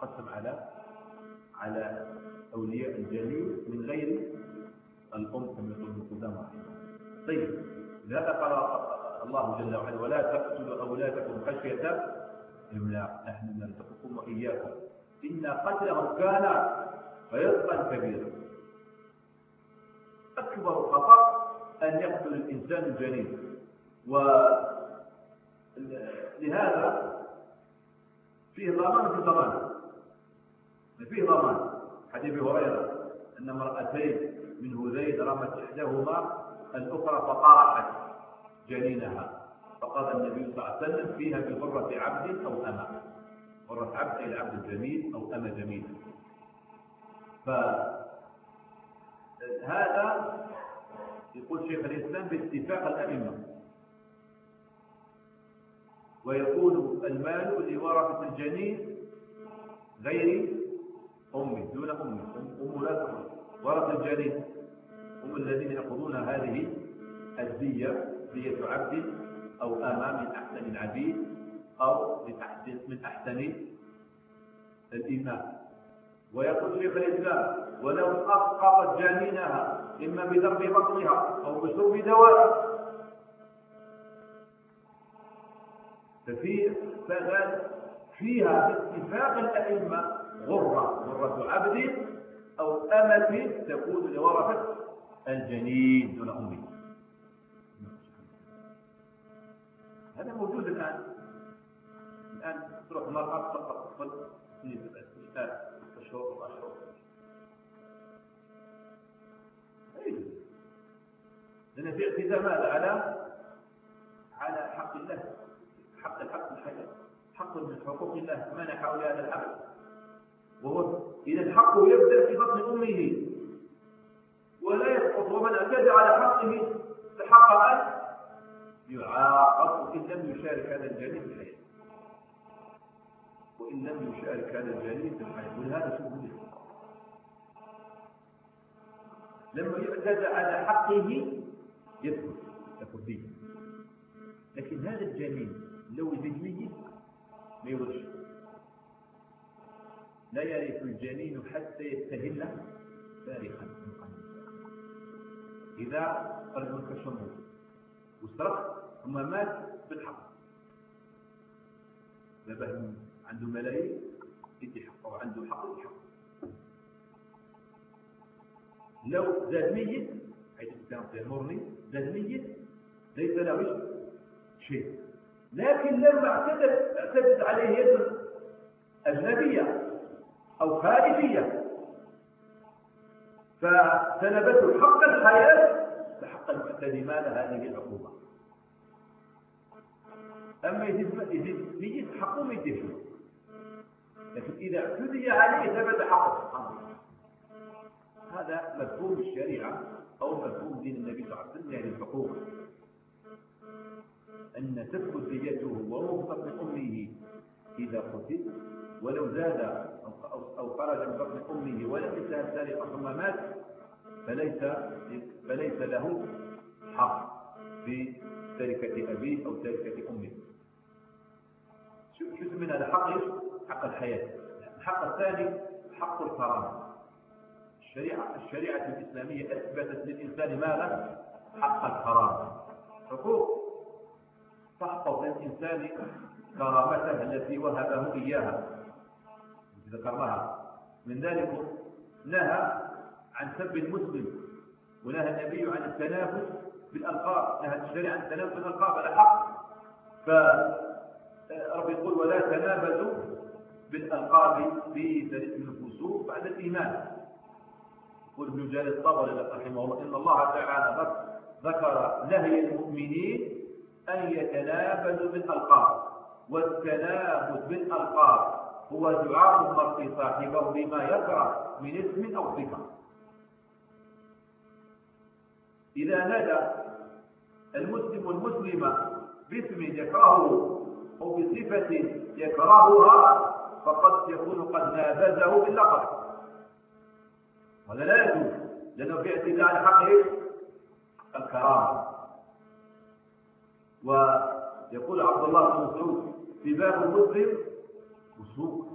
قسم على على أولياء الجليل من غير الأم كما يقول ابن طيب لهذا قال الله جل وعلا ولا تقتلوا أولادكم خشية إملاق. نحن نرزقكم وإياكم. إن قتله كان فيسقا كبيرا. أكبر خطأ أن يقتل الإنسان الجنين. ولهذا فيه ضمان في ضمان. فيه ضمان. حديث هريرة أن امرأتين من هذيل رمت إحداهما الأخرى فطرحت جنينها. فقال النبي صلى الله عليه وسلم فيها بغرة عبد أو أمة. غرة عبد أي العبد الجميل أو أمة جميلة. فهذا يقول شيخ الإسلام باتفاق الأئمة. ويكون المال لورثة الجنين غير أمه دون أمه أم لا تخرج ورث الجنين. هم الذين يأخذون هذه الدية دية عبد أو أمة من أحسن العبيد أو من أحسن, من أحسن ويقول شيخ الإسلام ولو أسقطت جنينها إما بضرب بطنها أو بشرب دواء. ففي فيها باتفاق الأئمة غرة غرة عبد أو أمة تكون لورثة الجنين دون أمه هذا موجود الآن. الآن تروح المرأة تقرأ طفل لأن في اعتداء ماذا؟ على على حق الله. حق الحق الحياة حق من حقوق الله. منح هذا الحق؟ وهو إذا الحق يبدأ في بطن أمه. ولا يسقط. ومن اعتدى على حقه أن يعاقب إن لم يشارك هذا الجنين في الحياة. وإن لم يشارك هذا الجنين في الحياة. ولهذا شوفوا لما يعتدى على حقه يدخل فيه لكن هذا الجنين لو ميت ما يورش لا يرث الجنين حتى يستهل فارغا إذا خرج من كشمه وسرق ثم مات بالحق. ذبح عنده ملايين يدي حقه وعنده حق يدي حقه لو زاد ميت حيث كان يأمرني زاد ميت ليس له شيء. لكن لما اعتدت اعتدت عليه يد أجنبية أو خارجية. فسلبته حق الحياة فحق المعتدي مال هذه العقوبة. أما يزيد ميت حقه ما لكن إذا اعتدي عليه ثبت حقه. سبحانه هذا مفهوم الشريعة أو مفهوم دين النبي صلى الله عليه وسلم يعني الحقوق. أن تثبت ديته ومغفر من أمه إذا قتل ولو زاد أو خرج من بطن أمه ولم ينتهى السارقة ثم مات فليس فليس له حق في تركة أبيه أو تركة أمه. شو شو من هذا؟ حق؟ حق الحياة. الحق الثاني حق الكرامة. الشريعة الشريعة الإسلامية أثبتت للإنسان ماذا؟ حق الكرامة حقوق. تحفظ للإنسان كرامته التي وهبه إياها. ذكرناها. من ذلك نهى عن سب المسلم ونهى النبي عن التنافس بالألقاب نهى الشريعة عن التنافس بالألقاب على حق. فرب يقول ولا تنابزوا بالألقاب في ثالث الفسوق بعد الإيمان. يقول ابن جلال الطبري رحمه الله إن الله تعالى ذكر نهي المؤمنين أن يتنابزوا بالألقاب. والتنابز بالألقاب هو دعاء المرء صاحبه بما يكره من اسم أو صفة. إذا نادى المسلم المسلمة باسم يكرهه أو بصفة يكرهها فقد يكون قد نابذه باللقب. ولا لا يجوز لأنه في اعتداء حق الكرامة. ويقول عبد الله بن مسعود في باب المسلم وسوق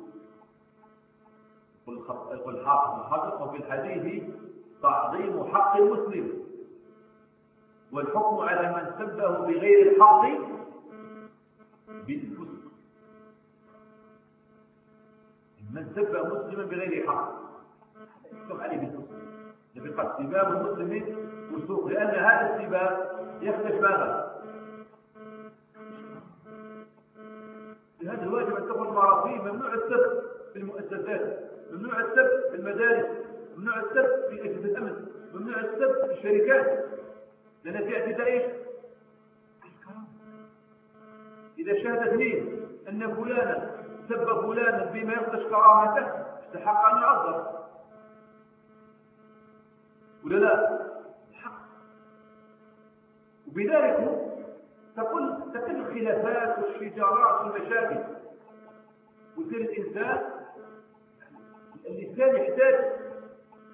يقول حافظ الحافظ وفي الحديث تعظيم حق المسلم. والحكم على من سبه بغير الحق بالفسق. من سب مسلما بغير حق. يحكم عليه بالفسق يبقى سباب المسلم فسوق لأن هذا السباب يخرج ماذا؟ هذا الواجب أن تكون مرافيه ممنوع السب في المؤسسات ممنوع السب في المدارس ممنوع السب في أجهزة الأمن ممنوع السب في الشركات لأن في اعتداء إيش؟ إذا شاهد اثنين أن فلانا سب فلانا بما يخدش كرامته استحق أن يعذر ولا لا؟ حق وبذلك تقل تقل الخلافات والشجارات والمشاكل. ويصير الإنسان اللسان يحتاج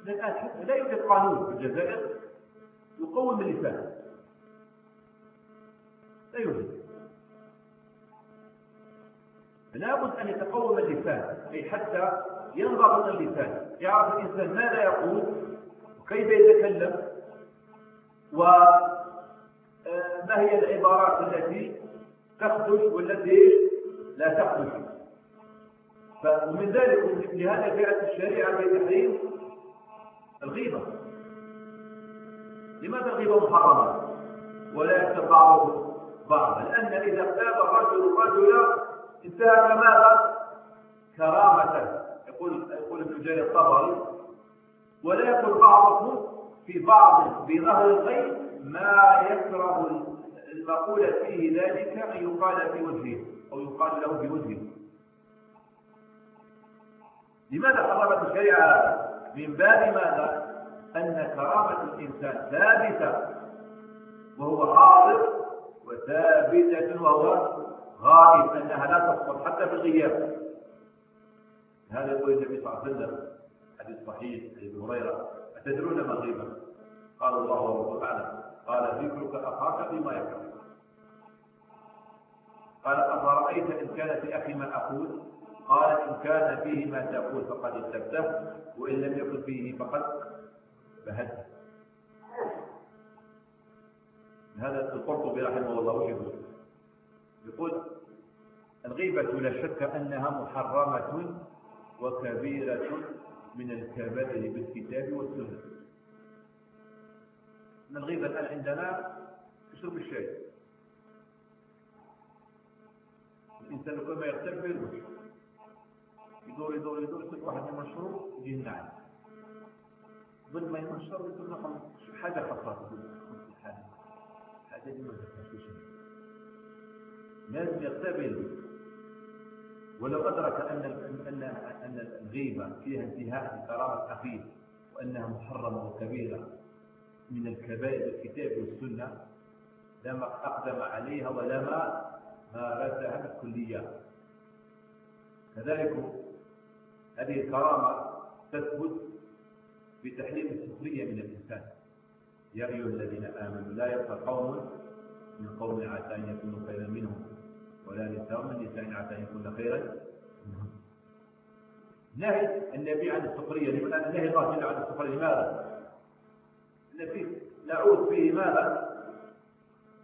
الآن لا يوجد قانون في الجزائر يقوم اللسان لا يوجد. لابد أن يتقوم اللسان أي حتى ينضبط اللسان يعرف الإنسان ماذا يقول وكيف يتكلم؟ وما آه، هي العبارات التي تخدش والتي لا تخدش ومن ذلك لهذا جاءت الشريعة بتحريم الغيبة. لماذا الغيبة محرمة ولا يكتب بعضه بعضا لأن إذا اغتاب الرجل رجلا انتهك ماذا؟ كرامته. يقول يقول ابن جرير الطبري ولا يكن بعضكم في بعض بظهر الغيب ما يكره المقول فيه ذلك أن يقال في وجهه أو يقال له في وجهه. لماذا حرمت الشريعة؟ من باب ماذا؟ أن كرامة الإنسان ثابتة وهو حاضر وثابتة وهو غائب أنها لا تسقط حتى في الغياب. هذا يقول النبي صلى الله عليه وسلم. حديث صحيح ابن هريرة أتدرون ما غيبة قال الله ورسوله أعلم قال ذكرك أخاك بما يكره. قال أفرأيت إن كان في أخي ما أقول؟ قال إن كان فيه ما تقول فقد استبته وإن لم يكن فيه فقد بهته هذا القرطبي رحمه الله وجهه يقول الغيبة لا شك أنها محرمة وكبيرة من الكبائر بالكتاب والسنة. من الغيبة الآن عندنا يشرب الشاي. الإنسان كل ما يغترب يدور يدور يدور يدور يصير واحد المشروب يجي النعم. ظل ما ينشر يقول له حاجة خاصة. حاجة دي ما لازم يقتبل ولو أدرك أن أن أن الغيبة فيها انتهاء لكرامة أخيه وأنها محرمة وكبيرة من الكبائر الكتاب والسنة لما أقدم عليها ولما مارسها بالكلية كذلك هذه الكرامة تثبت بتحريم السخرية من الإنسان يا أيها الذين آمنوا لا يبقى قوم من قوم عسى أن يكونوا خيرا منهم. ولا نساء من نساء عسى أن يكون خيرا نهي النبي عن السخرية نهي الله جل عن السخرية لماذا؟ التي نعود فيه ماذا؟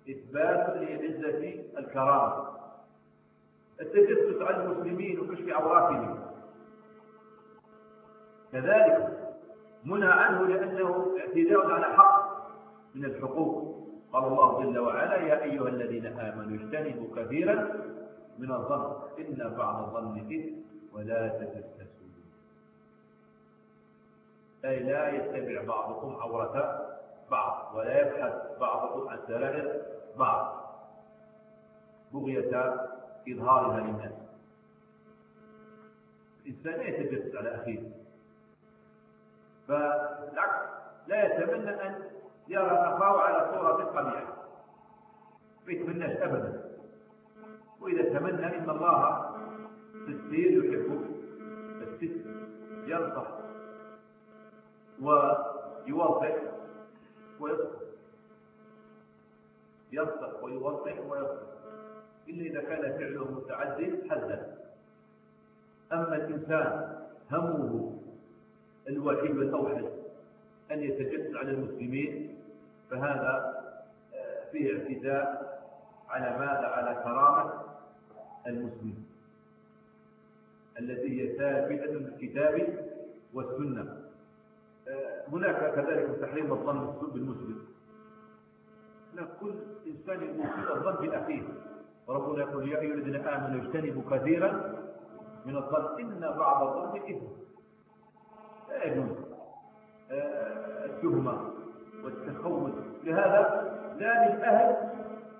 إثبات لعزة الكرامة التجسس على المسلمين وكشف عوراتهم كذلك منهى عنه لأنه اعتداء على حق من الحقوق قال الله جل وعلا يا أيها الذين آمنوا اجتنبوا كثيرا من الظن إن بعض الظن إثم ولا تجسسوا أي لا يتبع بعضكم عورة بعض ولا يبحث بعضكم عن سرائر بعض. بغية إظهارها للناس. الإنسان لا يتجسس على أخيه. فالعكس لا يتمنى أن يرى أخاه على صورة قبيحة ما يتمناش أبدا. وإذا تمنى إن الله تسير يحبه. الستر ينصح ويوضح ويصح ينصح ويوضح ويصح إلا إذا كان فعله متعدد حدا أما الإنسان همه الوحيد والأوحد أن يتجسس على المسلمين فهذا آه، فيه اعتداء على ماذا؟ على كرامة المسلمين. التي هي ثابتة في الكتاب والسنة. آه، هناك كذلك تحريم الظن بالمسلم. هناك كل إنسان يمكن الظن بأخيه وربنا يقول يا أيها الذين آمنوا اجتنبوا كثيرا من الظن. إن بعض الظن إثم. لا يجوز. التهمة والتخوف. لهذا لا للأهل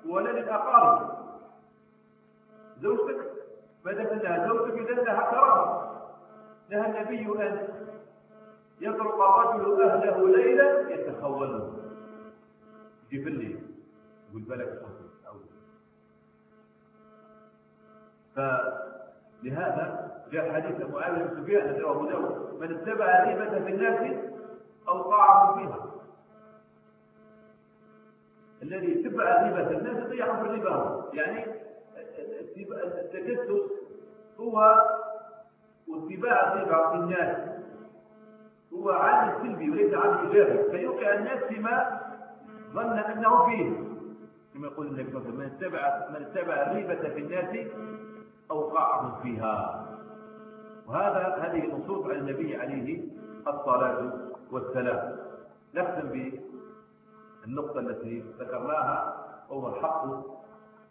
ولا للأقارب. زوجتك ما دام انها زوجتك اذا لها كرامة. لها النبي أن يطرق الرجل أهله ليلا يتخوله. في الليل يقول بالك فلهذا جاء حديث معاوية بن سفيان رواه داود من اتبع ريبة في الناس أو طاعة فيها. الذي اتبع ريبه الناس ضيع في الربا. يعني التجسس هو واتباع طبع الناس. هو عامل سلبي وليس عامل إيجابي. فيوقع الناس فيما ظن أنه فيه. كما يقول النبي صلى الله عليه وسلم من اتبع من اتبع الريبه في الناس أوقعهم فيها. وهذا هذه نصوص على النبي عليه الصلاة والسلام. نختم بالنقطة التي ذكرناها وهو حق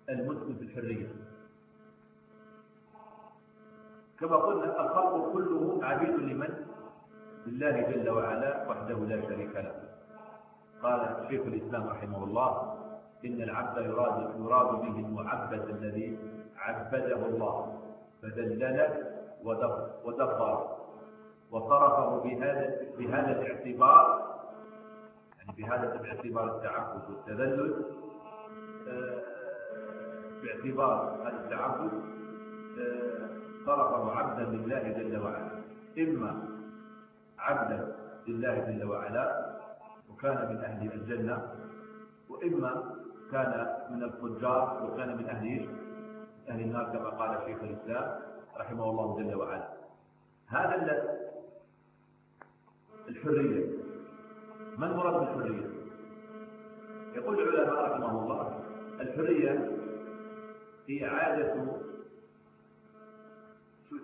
المسلم في الحرية. كما قلنا الخلق كله عبيد لمن؟ لله جل وعلا وحده لا شريك له. قال شيخ الإسلام رحمه الله إن العبد يراد, يراد به المعبد الذي عبده الله فدلل ودبر وصرفه بهذا بهذا الاعتبار يعني بهذا باعتبار التعبد والتذلل آه، باعتبار هذا التعبد آه، صرفه عبدا لله جل وعلا. إما عبدا لله جل وعلا وكان من أهل الجنة وإما كان من الفجار وكان من أهل أهل النار كما قال شيخ الإسلام رحمه الله جل وعلا. هذا الحرية. ما المراد بالحرية؟ يقول العلماء رحمه الله الحرية هي عادة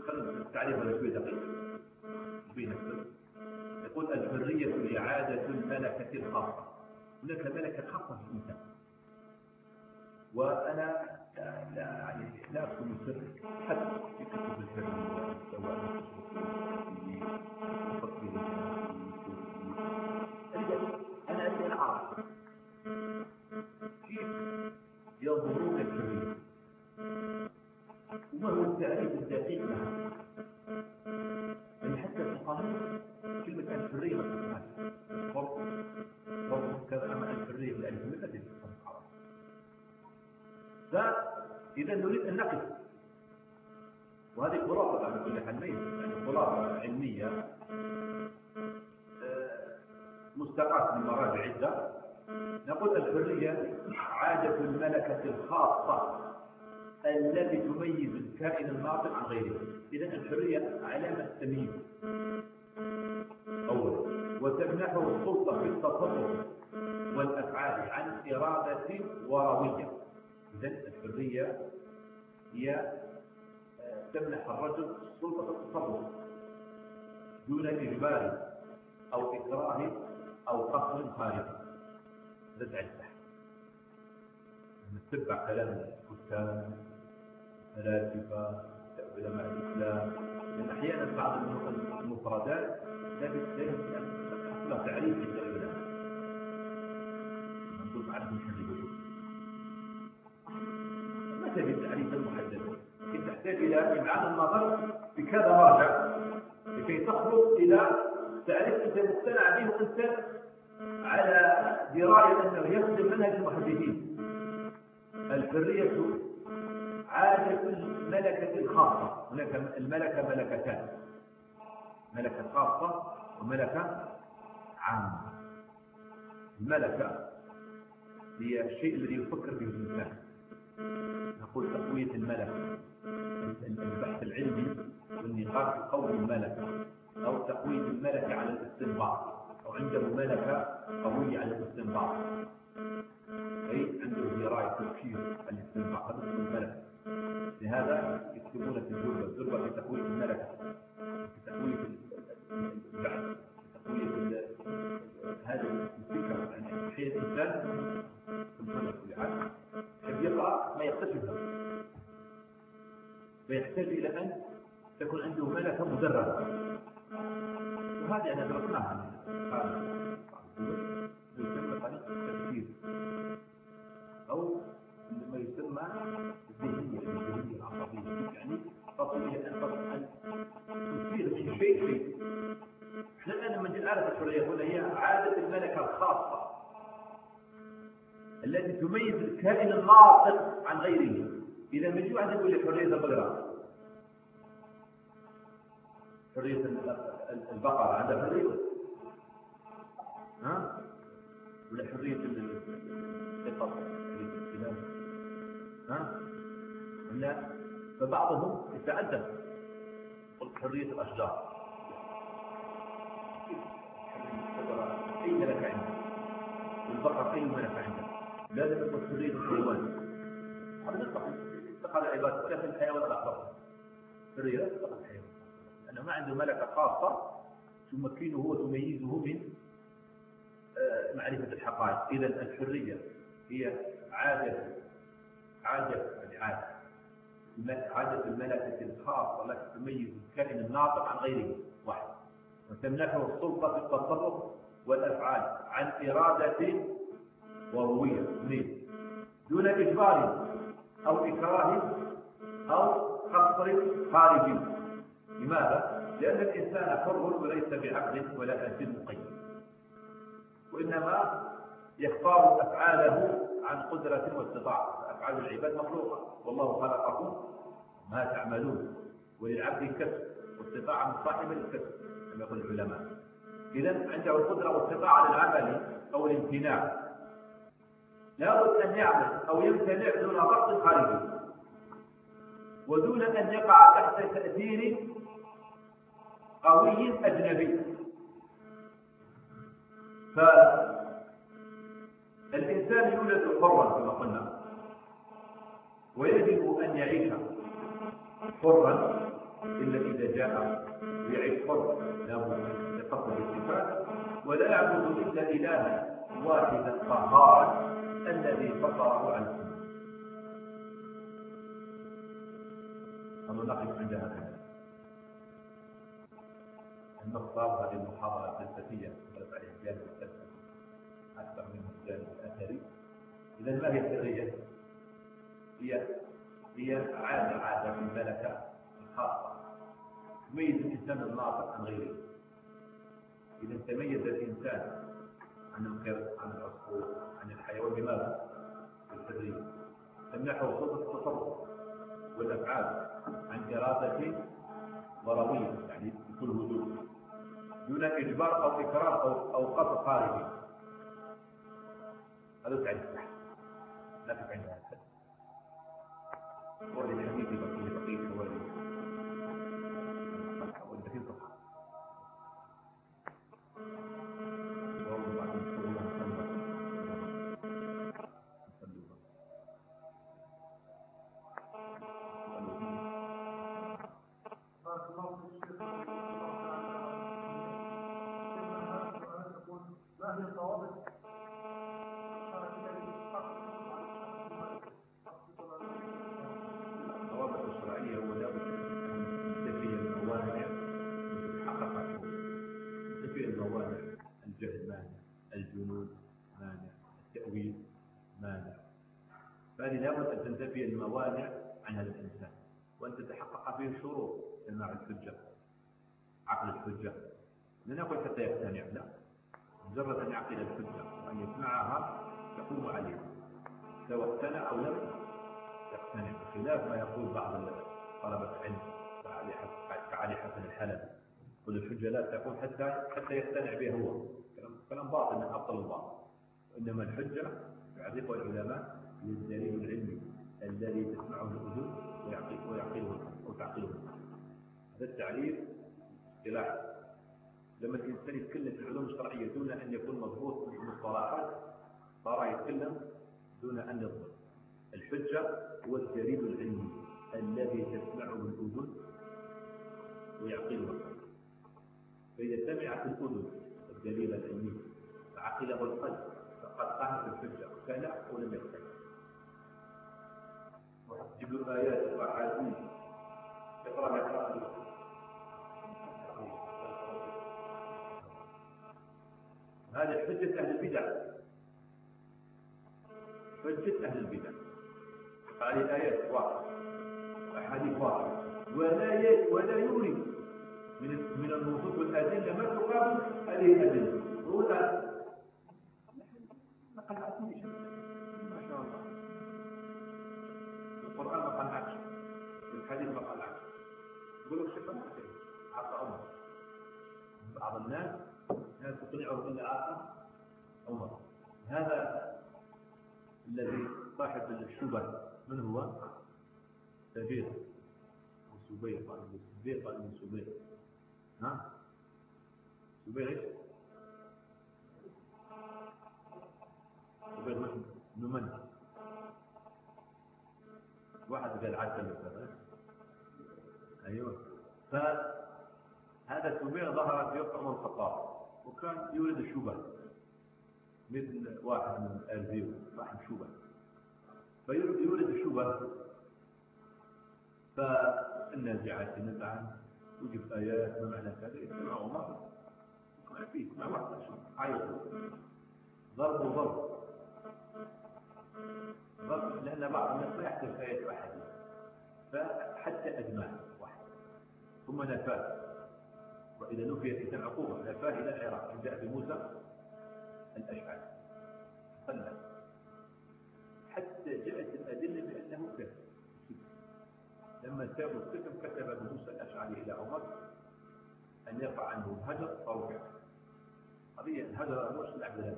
خلينا التعريف ولا شوي دقيق شوي يقول الحرية لإعادة الملكة الخاصة هناك ملكة خاصة في الإنسان. وأنا لا يعني لا أكتم السر حتى في كتب الحرية. سواء فإذا نريد أن نقف. وهذه خلاصة على كل حال يعني خلاصة علمية آه، مستقاة من مراجع عدة نقول الحرية عادة الملكة الخاصة التي تميز الكائن الناطق عن غيره. إذا الحرية علامة تمييز. أولا وتمنحه السلطة في التصرف والأفعال عن إرادة وروية إذا الحرية هي آه، تمنح الرجل سلطة التصرف دون إجبار أو إكراه أو قصر خارجي هذا تعرف نتبع كلام الكتاب فلاسفة علماء الإسلام. لأن أحيانا بعض المفردات لا لها تعريف عند العلماء منظور عدد محدد تعريفا محددا انت تحتاج إلى إبعاد النظر بكذا مرجع لكي تخرج إلى تعريف أنت مقتنع به وأنت على دراية أنه يخدم منهج المحدثين. الحرية عادة الملكة الخاصة هناك الملكة ملكتان. ملكة خاصة وملكة عامة. الملكة هي الشيء الذي يفكر به الإنسان. نقول تقوية الملكة البحث العلمي والنقاش في قول الملكة أو تقوية الملكة على الاستنباط أو عنده ملكة قوية على الاستنباط. أي عنده دراية تفكير الاستنباط هذا الملكة لهذا يكتب يسمونه الزربة. الزربة في تقوية الملكة في تقوية البعث في تقوية هذا الفكرة يعني حين الإنسان فيحتاج إلى أن تكون عنده ملكة مدربة وهذه أنا درسناها يسمى التفكير أو ما يسمى الذهنية الذهنية العصبية. يعني تستطيع أن تثير من شيء. شيء إحنا الآن لما نجي نعرف الحرية هنا هي عادة الملكة الخاصة التي تميز الكائن الناطق عن غيره. إذا ما يجي واحد يقول لك حرية البقرة حرية البقرة عندها حرية. ها؟ ولا حرية القطط ها؟ لا. فبعضهم يتعدى. حرية الأشجار. أي ملك عنده والبقر أي ملك عنده لازم يكون حرية الحيوان. هذا نطلق انتقل العباد ولكن الحيوان الأخر حرية تطلق الحيوان لأنه ما عنده ملكة خاصة تمكنه وتميزه من آه، معرفة الحقائق. إذا الحرية هي عادة عادة العادة. عادة الملكة الخاصة التي تميز الكائن الناطق عن غيره واحد. وتمنحه السلطة في التصرف والأفعال عن إرادة اثنين دون إجبار. أو إكراه أو قصر خارجي لماذا؟ لأن الإنسان حر وليس بعقل ولا أجل مقيد وإنما يختار أفعاله عن قدرة واستطاعة أفعال العباد مخلوقة. والله خلقكم ما تعملون. وللعبد كسب واستطاعة من صاحب الكسب. كما يقول العلماء. إذا عنده القدرة والاستطاعة للعمل أو الامتناع. لابد أن يعمل أو يمتنع دون ضغط خارجي. ودون أن يقع تحت تأثير قوي أجنبي. فالإنسان يولد حرا كما قلنا. ويجب أن يعيش حرا إلا إذا جاء يعيش حر. لابد أن يتقبل الصفات ولا يعبد إلا إلها واحدا قهارا الذي فطره عن السنة أنا نقف عند هذا نختار هذه المحاضرة الفلسفية عليها الجانب الفلسفي أكثر من الجانب الأثري. إذا ما هي السرية؟ هي هي عادة عادة في الملكة الخاصة. تميز الإنسان الناطق عن غيره. إذا تميز الإنسان عن القرد عن العصفور عن الحيوان بماذا؟ بالتدريب. تمنحه صوت التصرف والأفعال عن إرادة ضروية يعني بكل هدوء دون إجبار أو إكراه أو أو قصد خارجي. هذا تعريف لا تفعل هذا. لم يقتنع بخلاف ما يقول بعض طلبة العلم كعلي حسن الحلبي الحجة لا تقول حتى حتى يقتنع به هو. كلام باطل من أبطل الباطل. وإنما الحجة يعرفها العلماء هي الدليل العلمي الذي تسمعه الأذن ويعقله أو تعقله هذا التعريف إصطلاح. لما الإنسان يتكلم في العلوم الشرعية دون أن يكون مضبوط بالمصطلحات صار يتكلم دون أن يضبط. الحجة هو الدليل العلمي الذي تسمعه الأذن ويعقله فإذا سمعت الأذن الدليل العلمي فعقله القلب فقد قامت الحجة كان ولم يقتل وتجيب آيات وأحاديث اقرأ اقرأ هذه حجة أهل البدع. حجة أهل البدع. هذه آيات واحدة. أحاديث واحدة ولا ولا يورد من من النصوص والأدلة ما تقابل هذه الأدلة هو ما شاء الله. القرآن ما قال عكس. الحديث ما قال عكس. يقول لك شيخ عصا عمر. بعض الناس لا تقنعه إلا عصا عمر. هذا الذي صاحب الشبه من هو؟ سبيل سبيل قال ابن سبيل قال ابن سبيل نعم سبيل إيش؟ سبيل بن من؟ واحد قال عسل أيوه. فهذا سبيل ظهر في وقت عمر الخطاب. وكان يولد الشبه مثل واحد من الزيو صاحب شبه فيولد الشبه. فالنازعات نزعا. يجب آيات ما معنى كذا يسمع عمر ما فيه ما واحد عيط ضرب وضرب. ضرب لأن بعض الناس لا يحتاج آيات وأحاديث فحتى أجمع واحد. ثم نفاه وإذا نفيت إذن عقوبة. نفاه إلى العراق. جاء بموسى الأشعري. جاءت الأدلة بأنه كذب. لما سابوا السجن كتب ابو موسى الأشعري إلى عمر أن يرفع عنه الهجر فرفع قضيه الهجر مش العبد هذا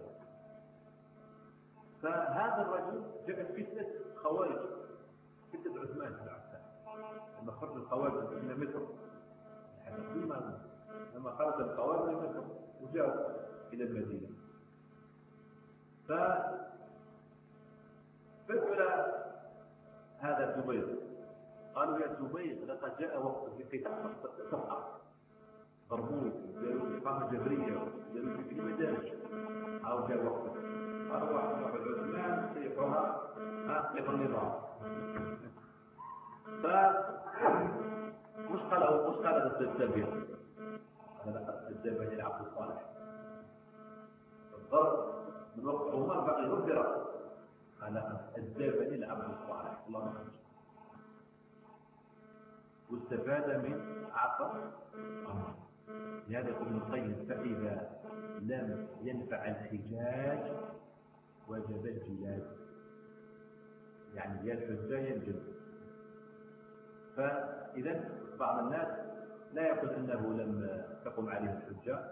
فهذا الرجل جاءت فتنه خوارج فتنه عثمان بن عفان لما خرج الخوارج من مصر لما خرج الخوارج من مصر وجاءوا إلى المدينة. ف فسأل هذا الزبير قالوا يا زبير لقد جاء وقت في قطع صفحة ضربوه قالوا إقامة جبرية قالوا في المدارج أو جاء وقت قالوا واحد واحد عثمان سيفها سيف النظام ف مش قالوا مش قالوا التدبير هذا لقد التدبير العبد الصالح الضرب من وقت عمر بقي يغفر قال لقد الدابني العبد الصالح. اللهم واستفاد من عطاء الله. لهذا يقول ابن القيم فإذا لم ينفع الحجاج وجب الجلاد يعني يا الحجة ينجب فإذا بعض الناس لا يقول أنه لم تقم عليه الحجة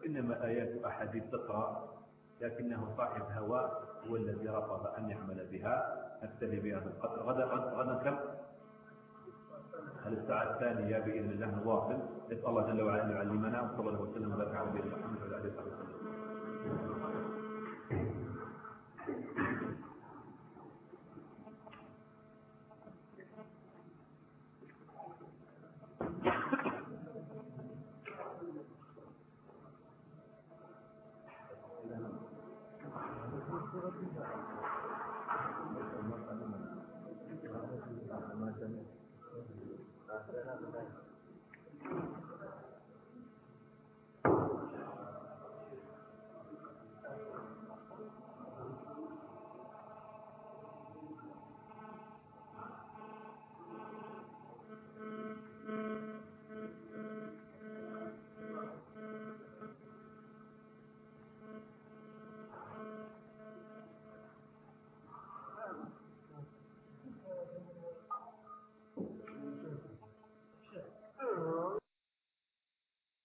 وإنما آيات أحاديث تقرأ لكنه صاحب هوى هو الذي رفض أن يعمل بها. نكتفي بهذا القدر. غدا غدا كم؟ الساعة الثانية بإذن الله؟ نواصل. نسأل الله جل وعلا أن يعلمنا وصلى الله وسلم وبارك على نبينا محمد وعلى آله وصحبه Thank